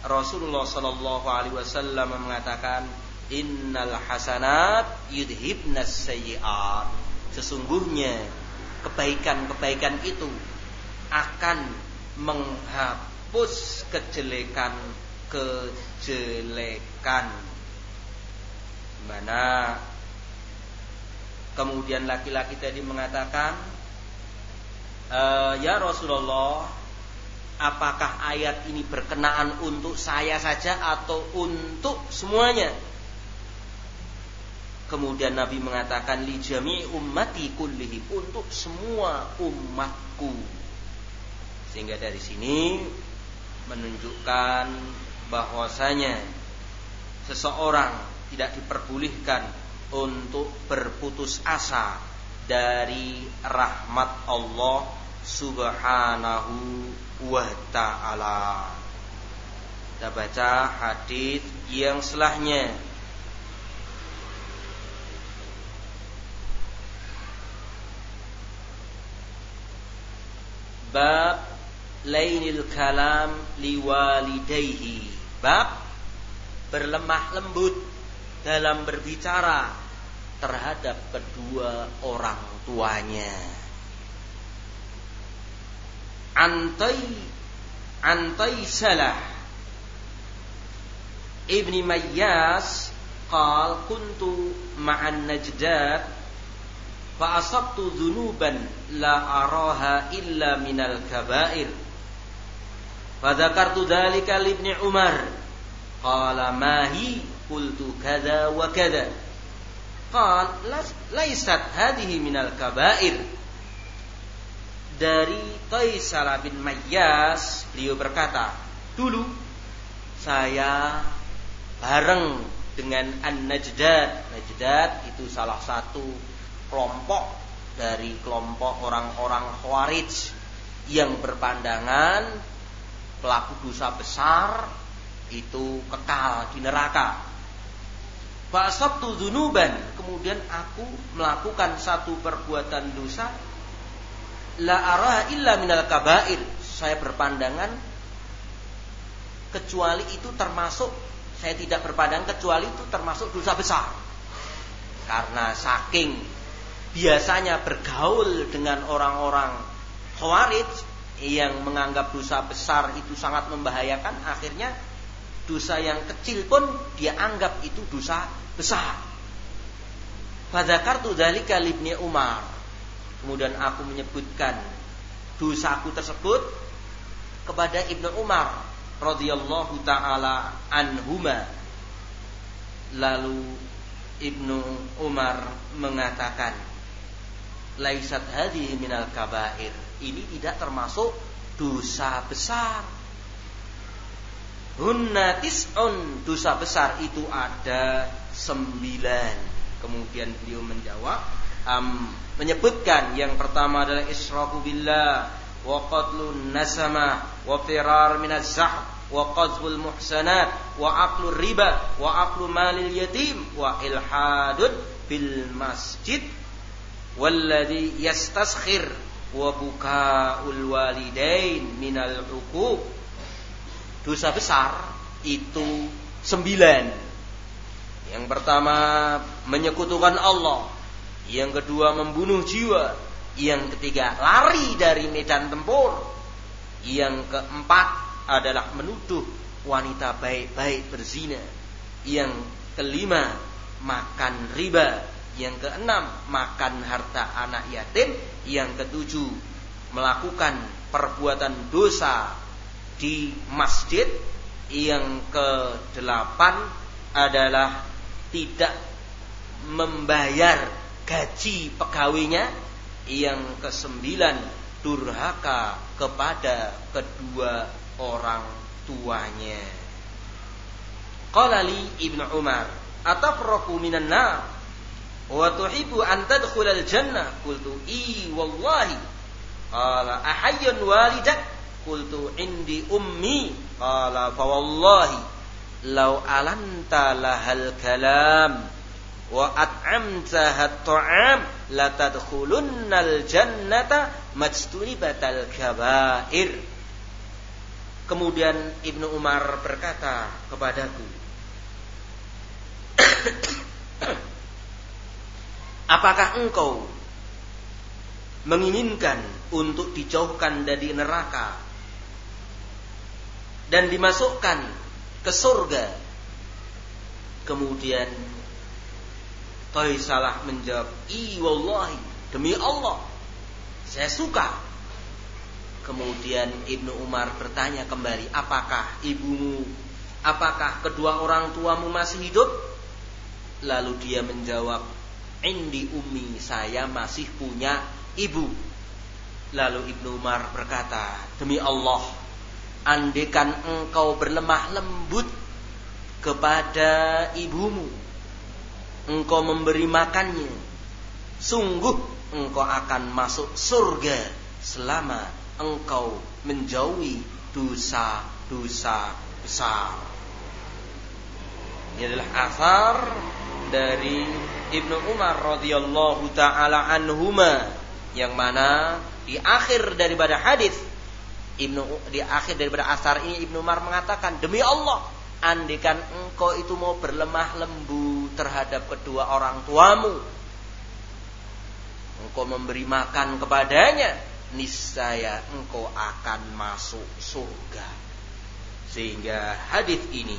Rasulullah Shallallahu Alaihi Wasallam mengatakan, Innal hasanat yudhibnas sayyiat. Sesungguhnya kebaikan-kebaikan itu akan menghapus kejelekan kejelekan mana? Kemudian laki-laki tadi mengatakan e, ya Rasulullah apakah ayat ini berkenaan untuk saya saja atau untuk semuanya? Kemudian Nabi mengatakan li jami ummati kullihim untuk semua umatku. Sehingga dari sini menunjukkan bahwasanya seseorang tidak diperbolehkan untuk berputus asa dari rahmat Allah Subhanahu wa taala. Kita baca hadis yang selahnya. Bab lainil kalam liwalidayhi bab berlemah lembut dalam berbicara terhadap kedua orang tuanya. Antai Antai Salah Ibni Mayyas qal kuntu ma'an najdat fa asabtu dhunuban la araha illa minal kabair Fadzakartu dzalika li Umar. Qala mahi qultu kadza wa kadza. Qal laisat hadhihi minal kabair. Dari Taisara bin Mayyas beliau berkata, dulu saya bareng dengan An-Najdad. Najdad itu salah satu kelompok dari kelompok orang-orang Khawarij yang berpandangan pelaku dosa besar itu kekal di neraka. Fa'asabtu dzunuban, kemudian aku melakukan satu perbuatan dosa la arah illa minal kabair. Saya berpandangan kecuali itu termasuk saya tidak berpandangan kecuali itu termasuk dosa besar. Karena saking biasanya bergaul dengan orang-orang khawarij yang menganggap dosa besar itu sangat membahayakan, akhirnya dosa yang kecil pun dia anggap itu dosa besar. Pada kartu dari kalibnya Umar. Kemudian aku menyebutkan dosaku tersebut kepada Ibnu Umar radhiyallahu taala anhuma. Lalu Ibnu Umar mengatakan, "Laisat hadhihi minal kabair." Ini tidak termasuk dosa besar. Hunna tis'un dosa besar itu ada sembilan. Kemudian beliau menjawab, um, menyebutkan yang pertama adalah israku billah wa qatlun nasama wa firar minaz zahab wa qazbul muhsanat wa aqlu riba wa aqlu malil yatim wa ilhadun bil masjid walladhi yastaskhir wa bukaul walidain minal uquq. Dosa besar itu sembilan. Yang pertama menyekutukan Allah. Yang kedua membunuh jiwa. Yang ketiga lari dari medan tempur. Yang keempat adalah menuduh wanita baik-baik berzina. Yang kelima makan riba yang keenam, makan harta anak yatim. Yang ketujuh, melakukan perbuatan dosa di masjid. Yang kedelapan adalah tidak membayar gaji pegawainya. Yang kesembilan, durhaka kepada kedua orang tuanya. Qala li Ibnu Umar, atafraku minan nar wa tuhibbu an tadkhulal jannah qultu i wallahi. Qala ahayyun walidak? Qultu indi ummi. Qala fa wallahi. Law alanta lahal kalam wa at'amtaha at'am la tadkhulunnal jannata majtunibatal kabair. Kemudian Ibnu Umar berkata kepadaku Apakah engkau menginginkan untuk dijauhkan dari neraka dan dimasukkan ke surga? Kemudian salah menjawab, "I wallahi, demi Allah, saya suka." Kemudian Ibnu Umar bertanya kembali, "Apakah ibumu, apakah kedua orang tuamu masih hidup?" Lalu dia menjawab, indi ummi saya masih punya ibu. Lalu Ibnu Umar berkata, demi Allah, andekan engkau berlemah lembut kepada ibumu, engkau memberi makannya, sungguh engkau akan masuk surga selama engkau menjauhi dosa-dosa besar. Ini adalah asar dari Ibnu Umar radhiyallahu taala anhuma yang mana di akhir daripada hadis Ibnu di akhir daripada asar ini Ibnu Umar mengatakan demi Allah andikan engkau itu mau berlemah lembu terhadap kedua orang tuamu. Engkau memberi makan kepadanya niscaya engkau akan masuk surga. Sehingga hadis ini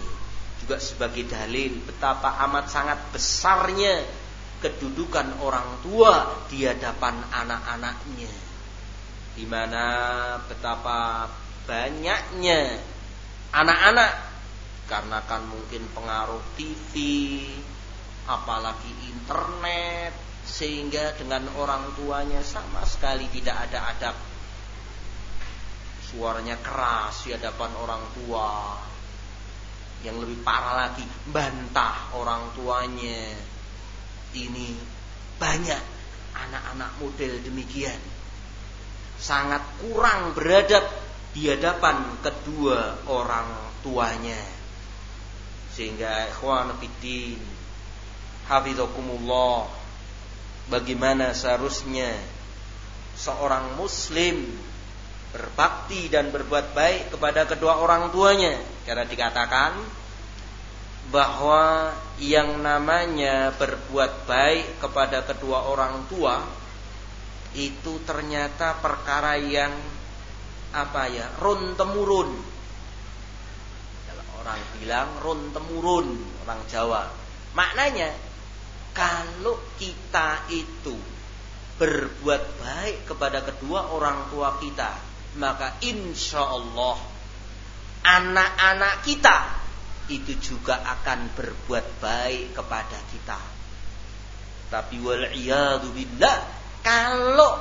juga sebagai dalil betapa amat sangat besarnya kedudukan orang tua di hadapan anak-anaknya di mana betapa banyaknya anak-anak karena kan mungkin pengaruh TV, apalagi internet, sehingga dengan orang tuanya sama sekali tidak ada adab. Suaranya keras di hadapan orang tua. Yang lebih parah lagi, bantah orang tuanya. Ini banyak anak-anak model demikian. Sangat kurang beradab di hadapan kedua orang tuanya. Sehingga ikhwan fiddin hafizakumullah bagaimana seharusnya seorang muslim berbakti dan berbuat baik kepada kedua orang tuanya karena dikatakan bahwa yang namanya berbuat baik kepada kedua orang tua itu ternyata perkara yang apa ya run temurun. Orang bilang run temurun orang Jawa. Maknanya kalau kita itu berbuat baik kepada kedua orang tua kita maka insya Allah anak-anak kita itu juga akan berbuat baik kepada kita tapi wal billah kalau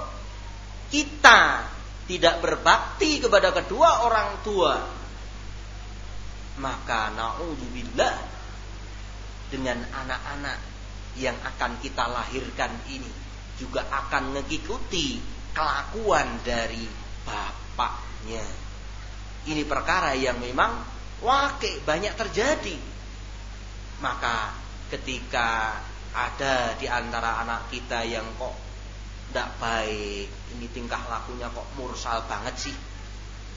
kita tidak berbakti kepada kedua orang tua maka naudzubillah dengan anak-anak yang akan kita lahirkan ini juga akan mengikuti kelakuan dari bapaknya. Ini perkara yang memang wakil banyak terjadi. Maka ketika ada di antara anak kita yang kok tidak baik ini tingkah lakunya kok mursal banget sih?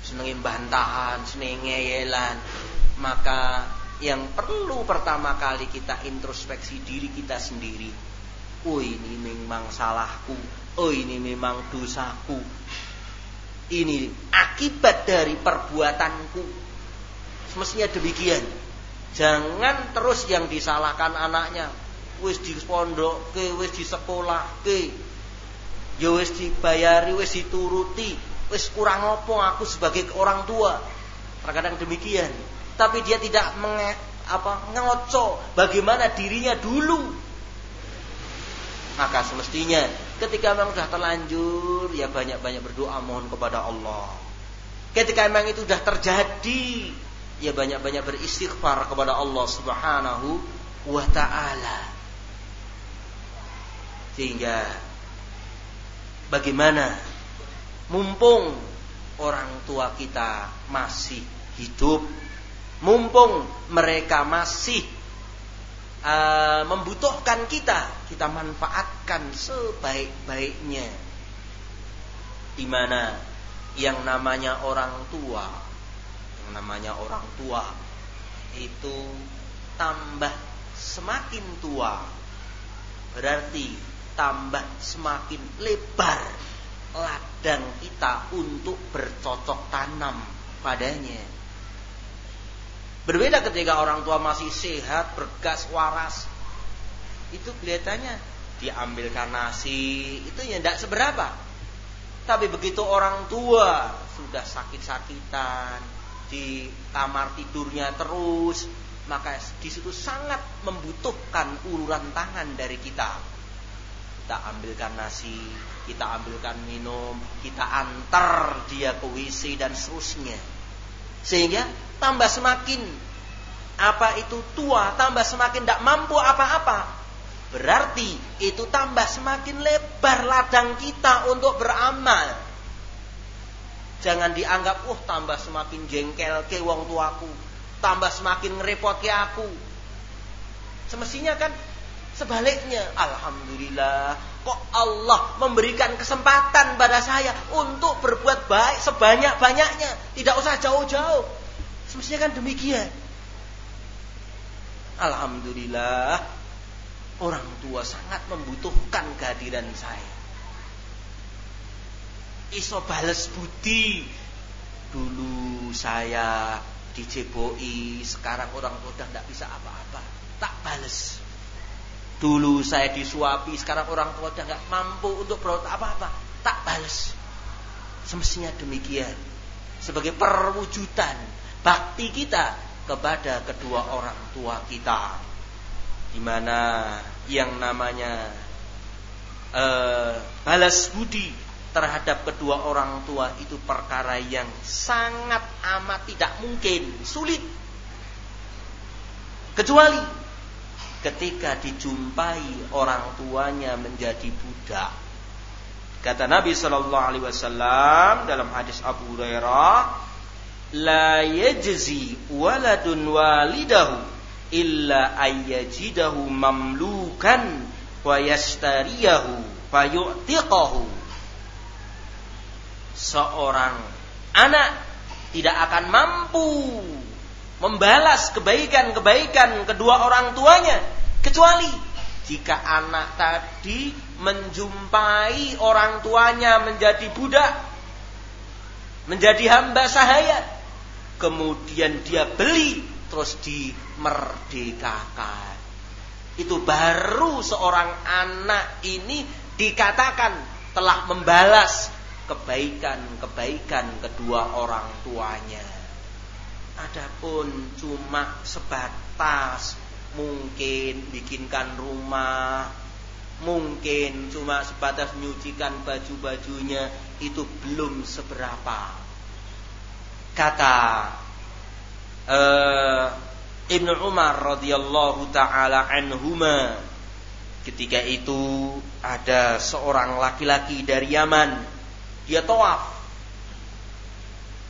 Senengin bantahan senengin ngeyelan. Maka yang perlu pertama kali kita introspeksi diri kita sendiri. Oh ini memang salahku. Oh ini memang dosaku. Ini akibat dari perbuatanku semestinya demikian jangan terus yang disalahkan anaknya wis di pondok ke wis di sekolah ke ya wis dibayari, wis dituruti, wis kurang opo aku sebagai orang tua. Terkadang demikian. Tapi dia tidak menge, apa ngoco bagaimana dirinya dulu. Maka semestinya ketika memang sudah terlanjur ya banyak-banyak berdoa mohon kepada Allah. Ketika memang itu sudah terjadi ya banyak-banyak beristighfar kepada Allah Subhanahu wa taala. Sehingga bagaimana mumpung orang tua kita masih hidup, mumpung mereka masih uh, membutuhkan kita, kita manfaatkan sebaik-baiknya. Di mana yang namanya orang tua, namanya orang tua itu tambah semakin tua berarti tambah semakin lebar ladang kita untuk bercocok tanam padanya. Berbeda ketika orang tua masih sehat, bergas, waras. Itu kelihatannya diambilkan nasi, itu ya tidak seberapa. Tapi begitu orang tua sudah sakit-sakitan, di kamar tidurnya terus, maka di situ sangat membutuhkan uluran tangan dari kita kita ambilkan nasi, kita ambilkan minum, kita antar dia ke WC dan seterusnya. Sehingga tambah semakin apa itu tua, tambah semakin tidak mampu apa-apa. Berarti itu tambah semakin lebar ladang kita untuk beramal. Jangan dianggap, oh tambah semakin jengkel ke wong tuaku, tambah semakin ngerepot ke aku. Semestinya kan Sebaliknya, Alhamdulillah, kok Allah memberikan kesempatan pada saya untuk berbuat baik sebanyak-banyaknya. Tidak usah jauh-jauh. Semestinya kan demikian. Alhamdulillah, orang tua sangat membutuhkan kehadiran saya. Iso bales budi. Dulu saya diceboi, sekarang orang tua tidak bisa apa-apa. Tak bales Dulu saya disuapi, sekarang orang tua sudah nggak mampu untuk berbuat apa-apa. Tak balas. Semestinya demikian. sebagai perwujudan bakti kita kepada kedua orang tua kita di mana yang namanya uh, balas budi terhadap kedua orang tua itu perkara yang sangat amat tidak mungkin, sulit. Kecuali ketika dijumpai orang tuanya menjadi budak. Kata Nabi Shallallahu Alaihi Wasallam dalam hadis Abu Hurairah, la yajzi waladun walidahu illa ayyajidahu mamlukan wa yastariyahu fayu'tiqahu seorang anak tidak akan mampu membalas kebaikan-kebaikan kedua orang tuanya kecuali jika anak tadi menjumpai orang tuanya menjadi budak menjadi hamba sahaya kemudian dia beli terus dimerdekakan. Itu baru seorang anak ini dikatakan telah membalas kebaikan-kebaikan kedua orang tuanya. Adapun cuma sebatas mungkin bikinkan rumah, mungkin cuma sebatas menyucikan baju-bajunya itu belum seberapa. Kata uh, Ibnu Umar radhiyallahu taala anhuma ketika itu ada seorang laki-laki dari Yaman dia tawaf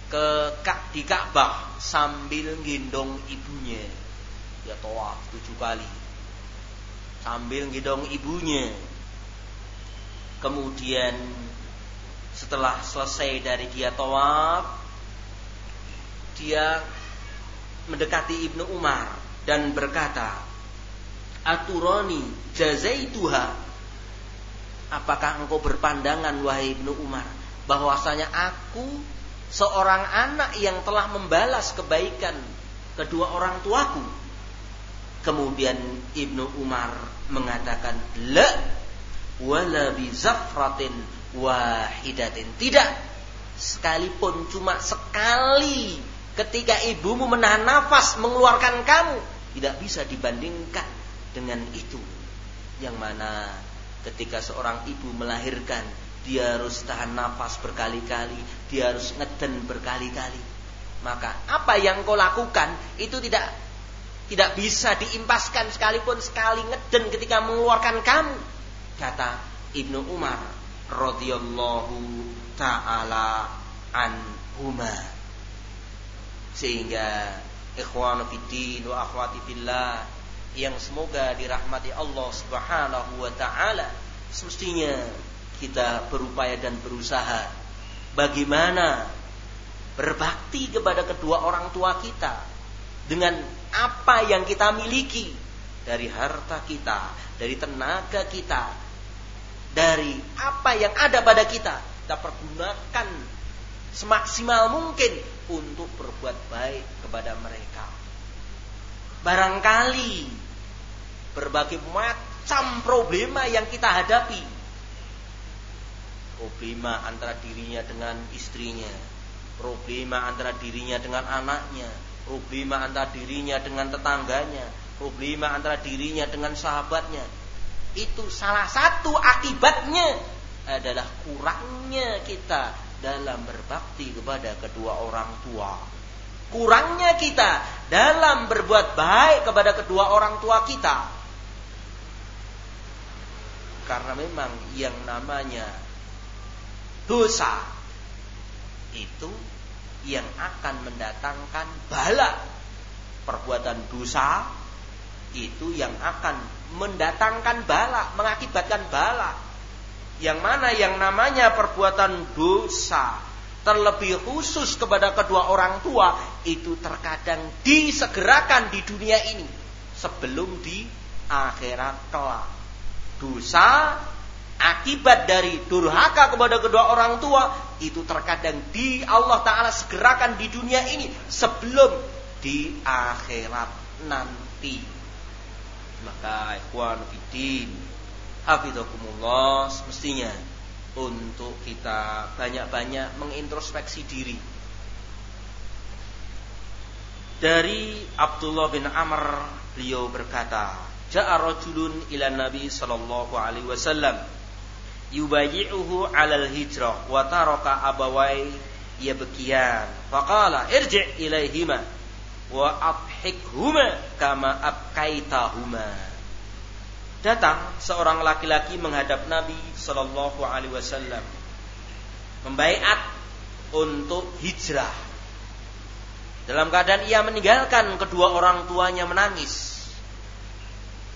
ke di Ka'bah sambil gendong ibunya. Dia tawaf tujuh kali sambil gendong ibunya. Kemudian setelah selesai dari dia tawaf, dia mendekati Ibnu Umar dan berkata, Aturoni jazaituha Apakah engkau berpandangan wahai Ibnu Umar bahwasanya aku seorang anak yang telah membalas kebaikan kedua orang tuaku. Kemudian Ibnu Umar mengatakan, "La wala bi zafratin wahidatin." Tidak, sekalipun cuma sekali ketika ibumu menahan nafas mengeluarkan kamu, tidak bisa dibandingkan dengan itu. Yang mana ketika seorang ibu melahirkan dia harus tahan nafas berkali-kali, dia harus ngeden berkali-kali. Maka apa yang kau lakukan itu tidak tidak bisa diimpaskan sekalipun sekali ngeden ketika mengeluarkan kamu. Kata Ibnu Umar radhiyallahu taala anhuma. Sehingga ikhwan fiddin wa akhwati fillah yang semoga dirahmati Allah Subhanahu wa taala semestinya kita berupaya dan berusaha bagaimana berbakti kepada kedua orang tua kita dengan apa yang kita miliki dari harta kita, dari tenaga kita, dari apa yang ada pada kita, kita pergunakan semaksimal mungkin untuk berbuat baik kepada mereka. Barangkali berbagai macam problema yang kita hadapi problema antara dirinya dengan istrinya, problema antara dirinya dengan anaknya, problema antara dirinya dengan tetangganya, problema antara dirinya dengan sahabatnya. Itu salah satu akibatnya adalah kurangnya kita dalam berbakti kepada kedua orang tua. Kurangnya kita dalam berbuat baik kepada kedua orang tua kita. Karena memang yang namanya dosa itu yang akan mendatangkan bala. Perbuatan dosa itu yang akan mendatangkan bala, mengakibatkan bala. Yang mana yang namanya perbuatan dosa terlebih khusus kepada kedua orang tua itu terkadang disegerakan di dunia ini sebelum di akhirat kelak. Dosa akibat dari durhaka kepada kedua orang tua itu terkadang di Allah Ta'ala segerakan di dunia ini sebelum di akhirat nanti. Maka ikhwan fidin hafidhakumullah semestinya untuk kita banyak-banyak mengintrospeksi diri. Dari Abdullah bin Amr beliau berkata, "Ja'a rajulun ila Nabi sallallahu alaihi wasallam yubayyi'uhu 'alal hijrah wa taraka abawai yabkiyan. Faqala irji' ilaihima wa abhikhuma kama abkaitahuma." Datang seorang laki-laki menghadap Nabi sallallahu alaihi wasallam membaiat untuk hijrah dalam keadaan ia meninggalkan kedua orang tuanya menangis.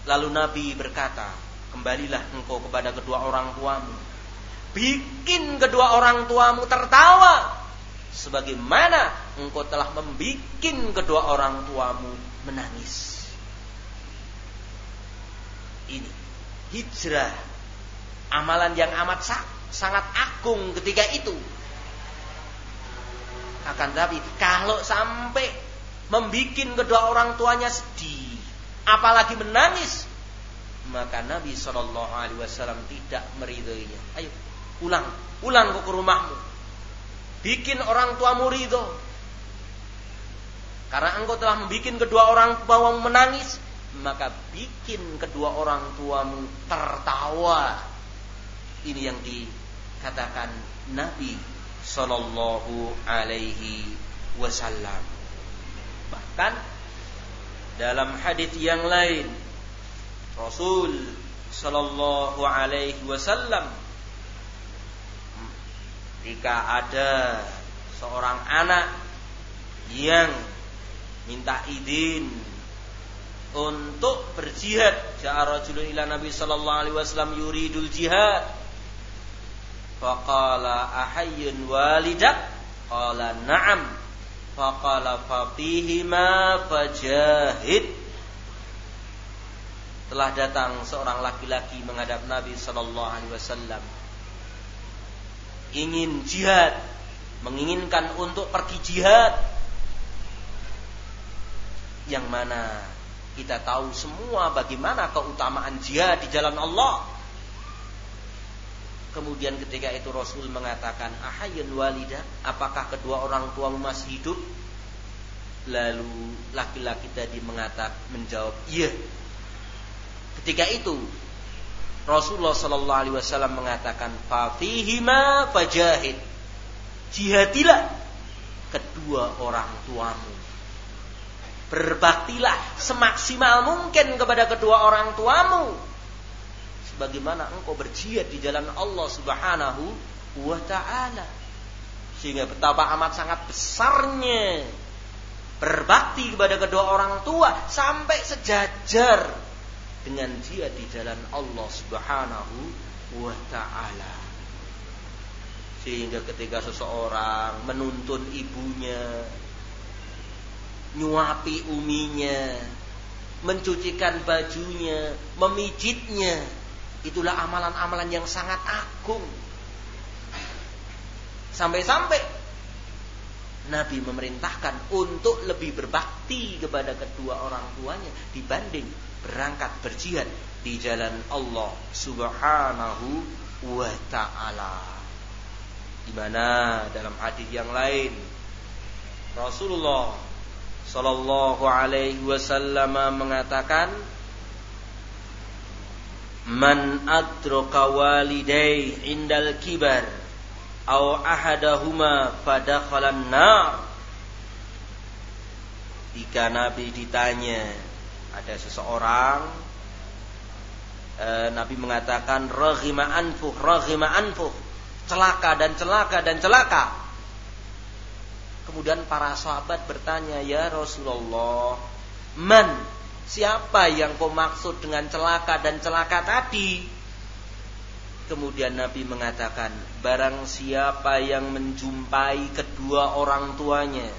Lalu Nabi berkata, kembalilah engkau kepada kedua orang tuamu. Bikin kedua orang tuamu tertawa. Sebagaimana engkau telah membikin kedua orang tuamu menangis. Ini hijrah. Amalan yang amat sangat agung ketika itu akan tapi kalau sampai membikin kedua orang tuanya sedih, apalagi menangis, maka Nabi Shallallahu Alaihi Wasallam tidak meridhoinya. Ayo, pulang, pulang ke rumahmu, bikin orang tuamu ridho. Karena engkau telah membikin kedua orang tuamu menangis, maka bikin kedua orang tuamu tertawa. Ini yang dikatakan Nabi sallallahu alaihi wasallam. Bahkan dalam hadis yang lain Rasul sallallahu alaihi wasallam. Jika ada seorang anak yang minta izin untuk berjihad ja'a rajulun ila nabi sallallahu alaihi wasallam yuridul jihad Faqala ahayyun walidak? Qala na'am. Faqala fafihima fajahid Telah datang seorang laki-laki menghadap Nabi Sallallahu Alaihi Wasallam Ingin jihad Menginginkan untuk pergi jihad Yang mana kita tahu semua bagaimana keutamaan jihad di jalan Allah Kemudian ketika itu Rasul mengatakan, "Ahayun walida, apakah kedua orang tuamu masih hidup?" Lalu laki-laki tadi mengatakan menjawab, "Iya." Ketika itu Rasulullah Shallallahu alaihi wasallam mengatakan, "Fafihima fajahid." Jihadilah kedua orang tuamu. Berbaktilah semaksimal mungkin kepada kedua orang tuamu bagaimana engkau berjihad di jalan Allah Subhanahu wa taala. Sehingga betapa amat sangat besarnya berbakti kepada kedua orang tua sampai sejajar dengan jihad di jalan Allah Subhanahu wa taala. Sehingga ketika seseorang menuntun ibunya, nyuapi uminya, mencucikan bajunya, memijitnya, Itulah amalan-amalan yang sangat agung. Sampai-sampai Nabi memerintahkan untuk lebih berbakti kepada kedua orang tuanya dibanding berangkat berjihad di jalan Allah Subhanahu wa taala. Di mana dalam hadis yang lain Rasulullah sallallahu alaihi wasallam mengatakan man adraka walidai indal kibar au ahadahuma fadakhalan nar jika Nabi ditanya ada seseorang e, Nabi mengatakan raghima anfuh raghima anfuh celaka dan celaka dan celaka kemudian para sahabat bertanya ya Rasulullah man Siapa yang kau maksud dengan celaka dan celaka tadi? Kemudian Nabi mengatakan, barang siapa yang menjumpai kedua orang tuanya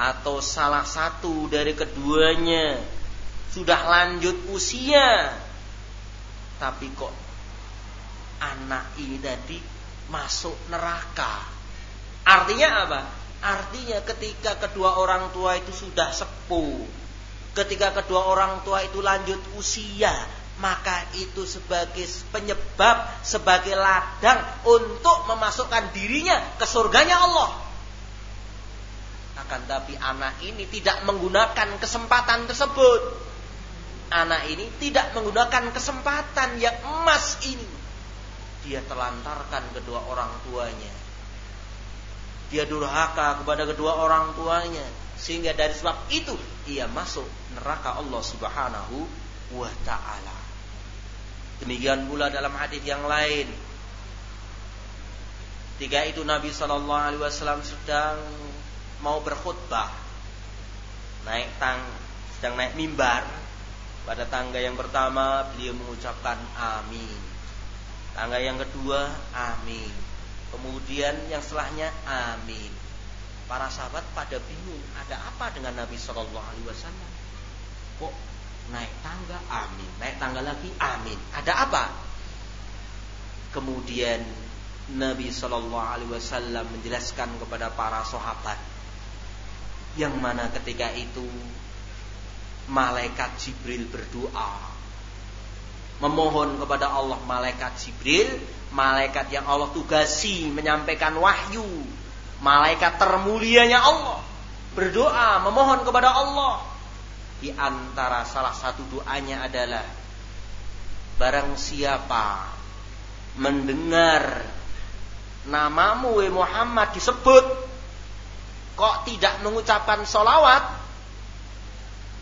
atau salah satu dari keduanya sudah lanjut usia, tapi kok anak ini tadi masuk neraka. Artinya apa? Artinya ketika kedua orang tua itu sudah sepuh, ketika kedua orang tua itu lanjut usia, maka itu sebagai penyebab, sebagai ladang untuk memasukkan dirinya ke surganya Allah. akan tapi anak ini tidak menggunakan kesempatan tersebut. Anak ini tidak menggunakan kesempatan yang emas ini. Dia telantarkan kedua orang tuanya. Dia durhaka kepada kedua orang tuanya. Sehingga dari sebab itu ia masuk neraka Allah subhanahu wa ta'ala. Demikian pula dalam hadis yang lain. Tiga itu Nabi Shallallahu Alaihi Wasallam sedang mau berkhutbah, naik tang, sedang naik mimbar. Pada tangga yang pertama beliau mengucapkan amin. Tangga yang kedua amin. Kemudian yang setelahnya amin. Para sahabat pada bingung, ada apa dengan Nabi Shallallahu Alaihi Wasallam? Kok naik tangga amin, naik tangga lagi amin. Ada apa? Kemudian Nabi Shallallahu Alaihi Wasallam menjelaskan kepada para sahabat yang mana ketika itu malaikat Jibril berdoa. Memohon kepada Allah malaikat Jibril malaikat yang Allah tugasi menyampaikan wahyu. Malaikat termulianya Allah berdoa memohon kepada Allah. Di antara salah satu doanya adalah barang siapa mendengar namamu Muhammad disebut kok tidak mengucapkan solawat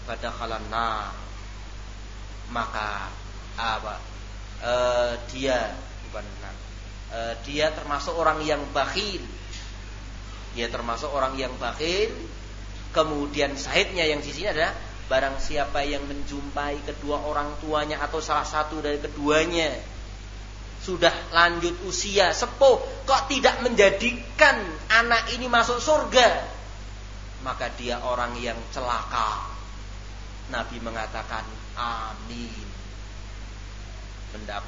pada kalana maka apa? E, dia bukan e, dia termasuk orang yang bakhil. Dia termasuk orang yang bakhil. Kemudian sahidnya yang di sini adalah Barang siapa yang menjumpai kedua orang tuanya atau salah satu dari keduanya sudah lanjut usia sepuh kok tidak menjadikan anak ini masuk surga? Maka dia orang yang celaka Nabi mengatakan amin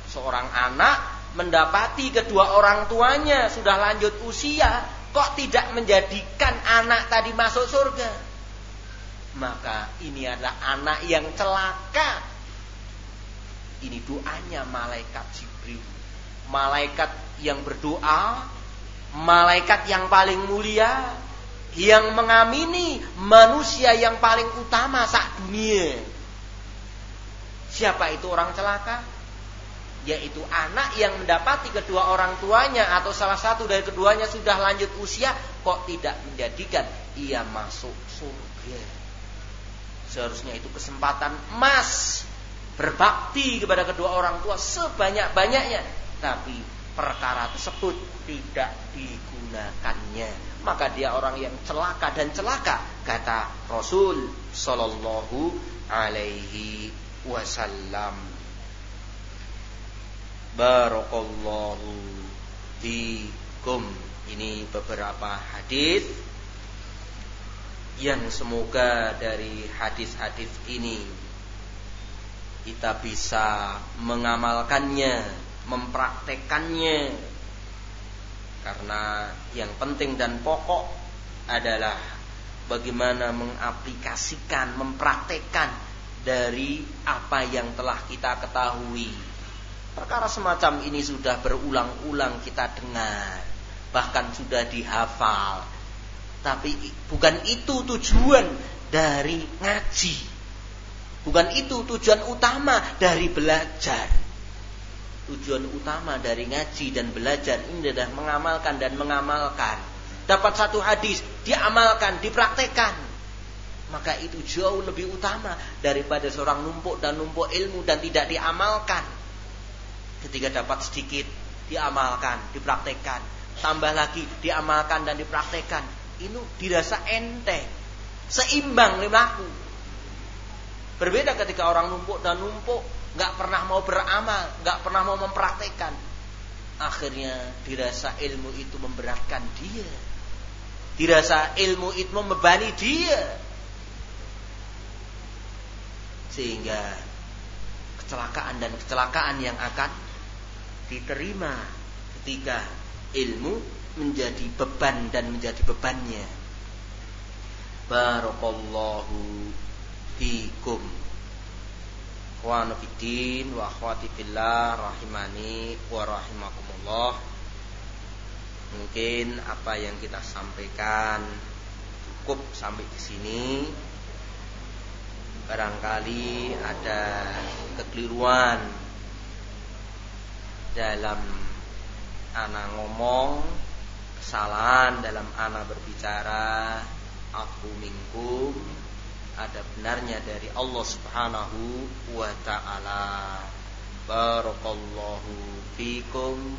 seorang anak mendapati kedua orang tuanya sudah lanjut usia kok tidak menjadikan anak tadi masuk surga maka ini adalah anak yang celaka. Ini doanya malaikat Jibril. Malaikat yang berdoa, malaikat yang paling mulia, yang mengamini manusia yang paling utama saat dunia. Siapa itu orang celaka? Yaitu anak yang mendapati kedua orang tuanya atau salah satu dari keduanya sudah lanjut usia, kok tidak menjadikan ia masuk surga. Seharusnya itu kesempatan emas berbakti kepada kedua orang tua sebanyak-banyaknya. Tapi perkara tersebut tidak digunakannya. Maka dia orang yang celaka dan celaka kata Rasul sallallahu alaihi wasallam. Barakallahu fikum. Ini beberapa hadis yang semoga dari hadis-hadis ini kita bisa mengamalkannya, mempraktekannya. Karena yang penting dan pokok adalah bagaimana mengaplikasikan, mempraktekkan dari apa yang telah kita ketahui. Perkara semacam ini sudah berulang-ulang kita dengar, bahkan sudah dihafal, tapi bukan itu tujuan dari ngaji. Bukan itu tujuan utama dari belajar. Tujuan utama dari ngaji dan belajar ini adalah mengamalkan dan mengamalkan. Dapat satu hadis, diamalkan, dipraktekkan. Maka itu jauh lebih utama daripada seorang numpuk dan numpuk ilmu dan tidak diamalkan. Ketika dapat sedikit, diamalkan, dipraktekkan. Tambah lagi, diamalkan dan dipraktekkan itu dirasa enteng, seimbang limaku. Berbeda ketika orang numpuk dan numpuk, nggak pernah mau beramal, nggak pernah mau mempraktekkan. Akhirnya dirasa ilmu itu memberatkan dia. Dirasa ilmu itu membebani dia. Sehingga kecelakaan dan kecelakaan yang akan diterima ketika ilmu menjadi beban dan menjadi bebannya. Barakallahu fikum. Wa fiddin wa akhwati fillah rahimani wa rahimakumullah. Mungkin apa yang kita sampaikan cukup sampai di sini. Barangkali ada kekeliruan dalam anak ngomong, kesalahan dalam anak berbicara, aku minkum, ada benarnya dari Allah Subhanahu wa taala. Barakallahu fikum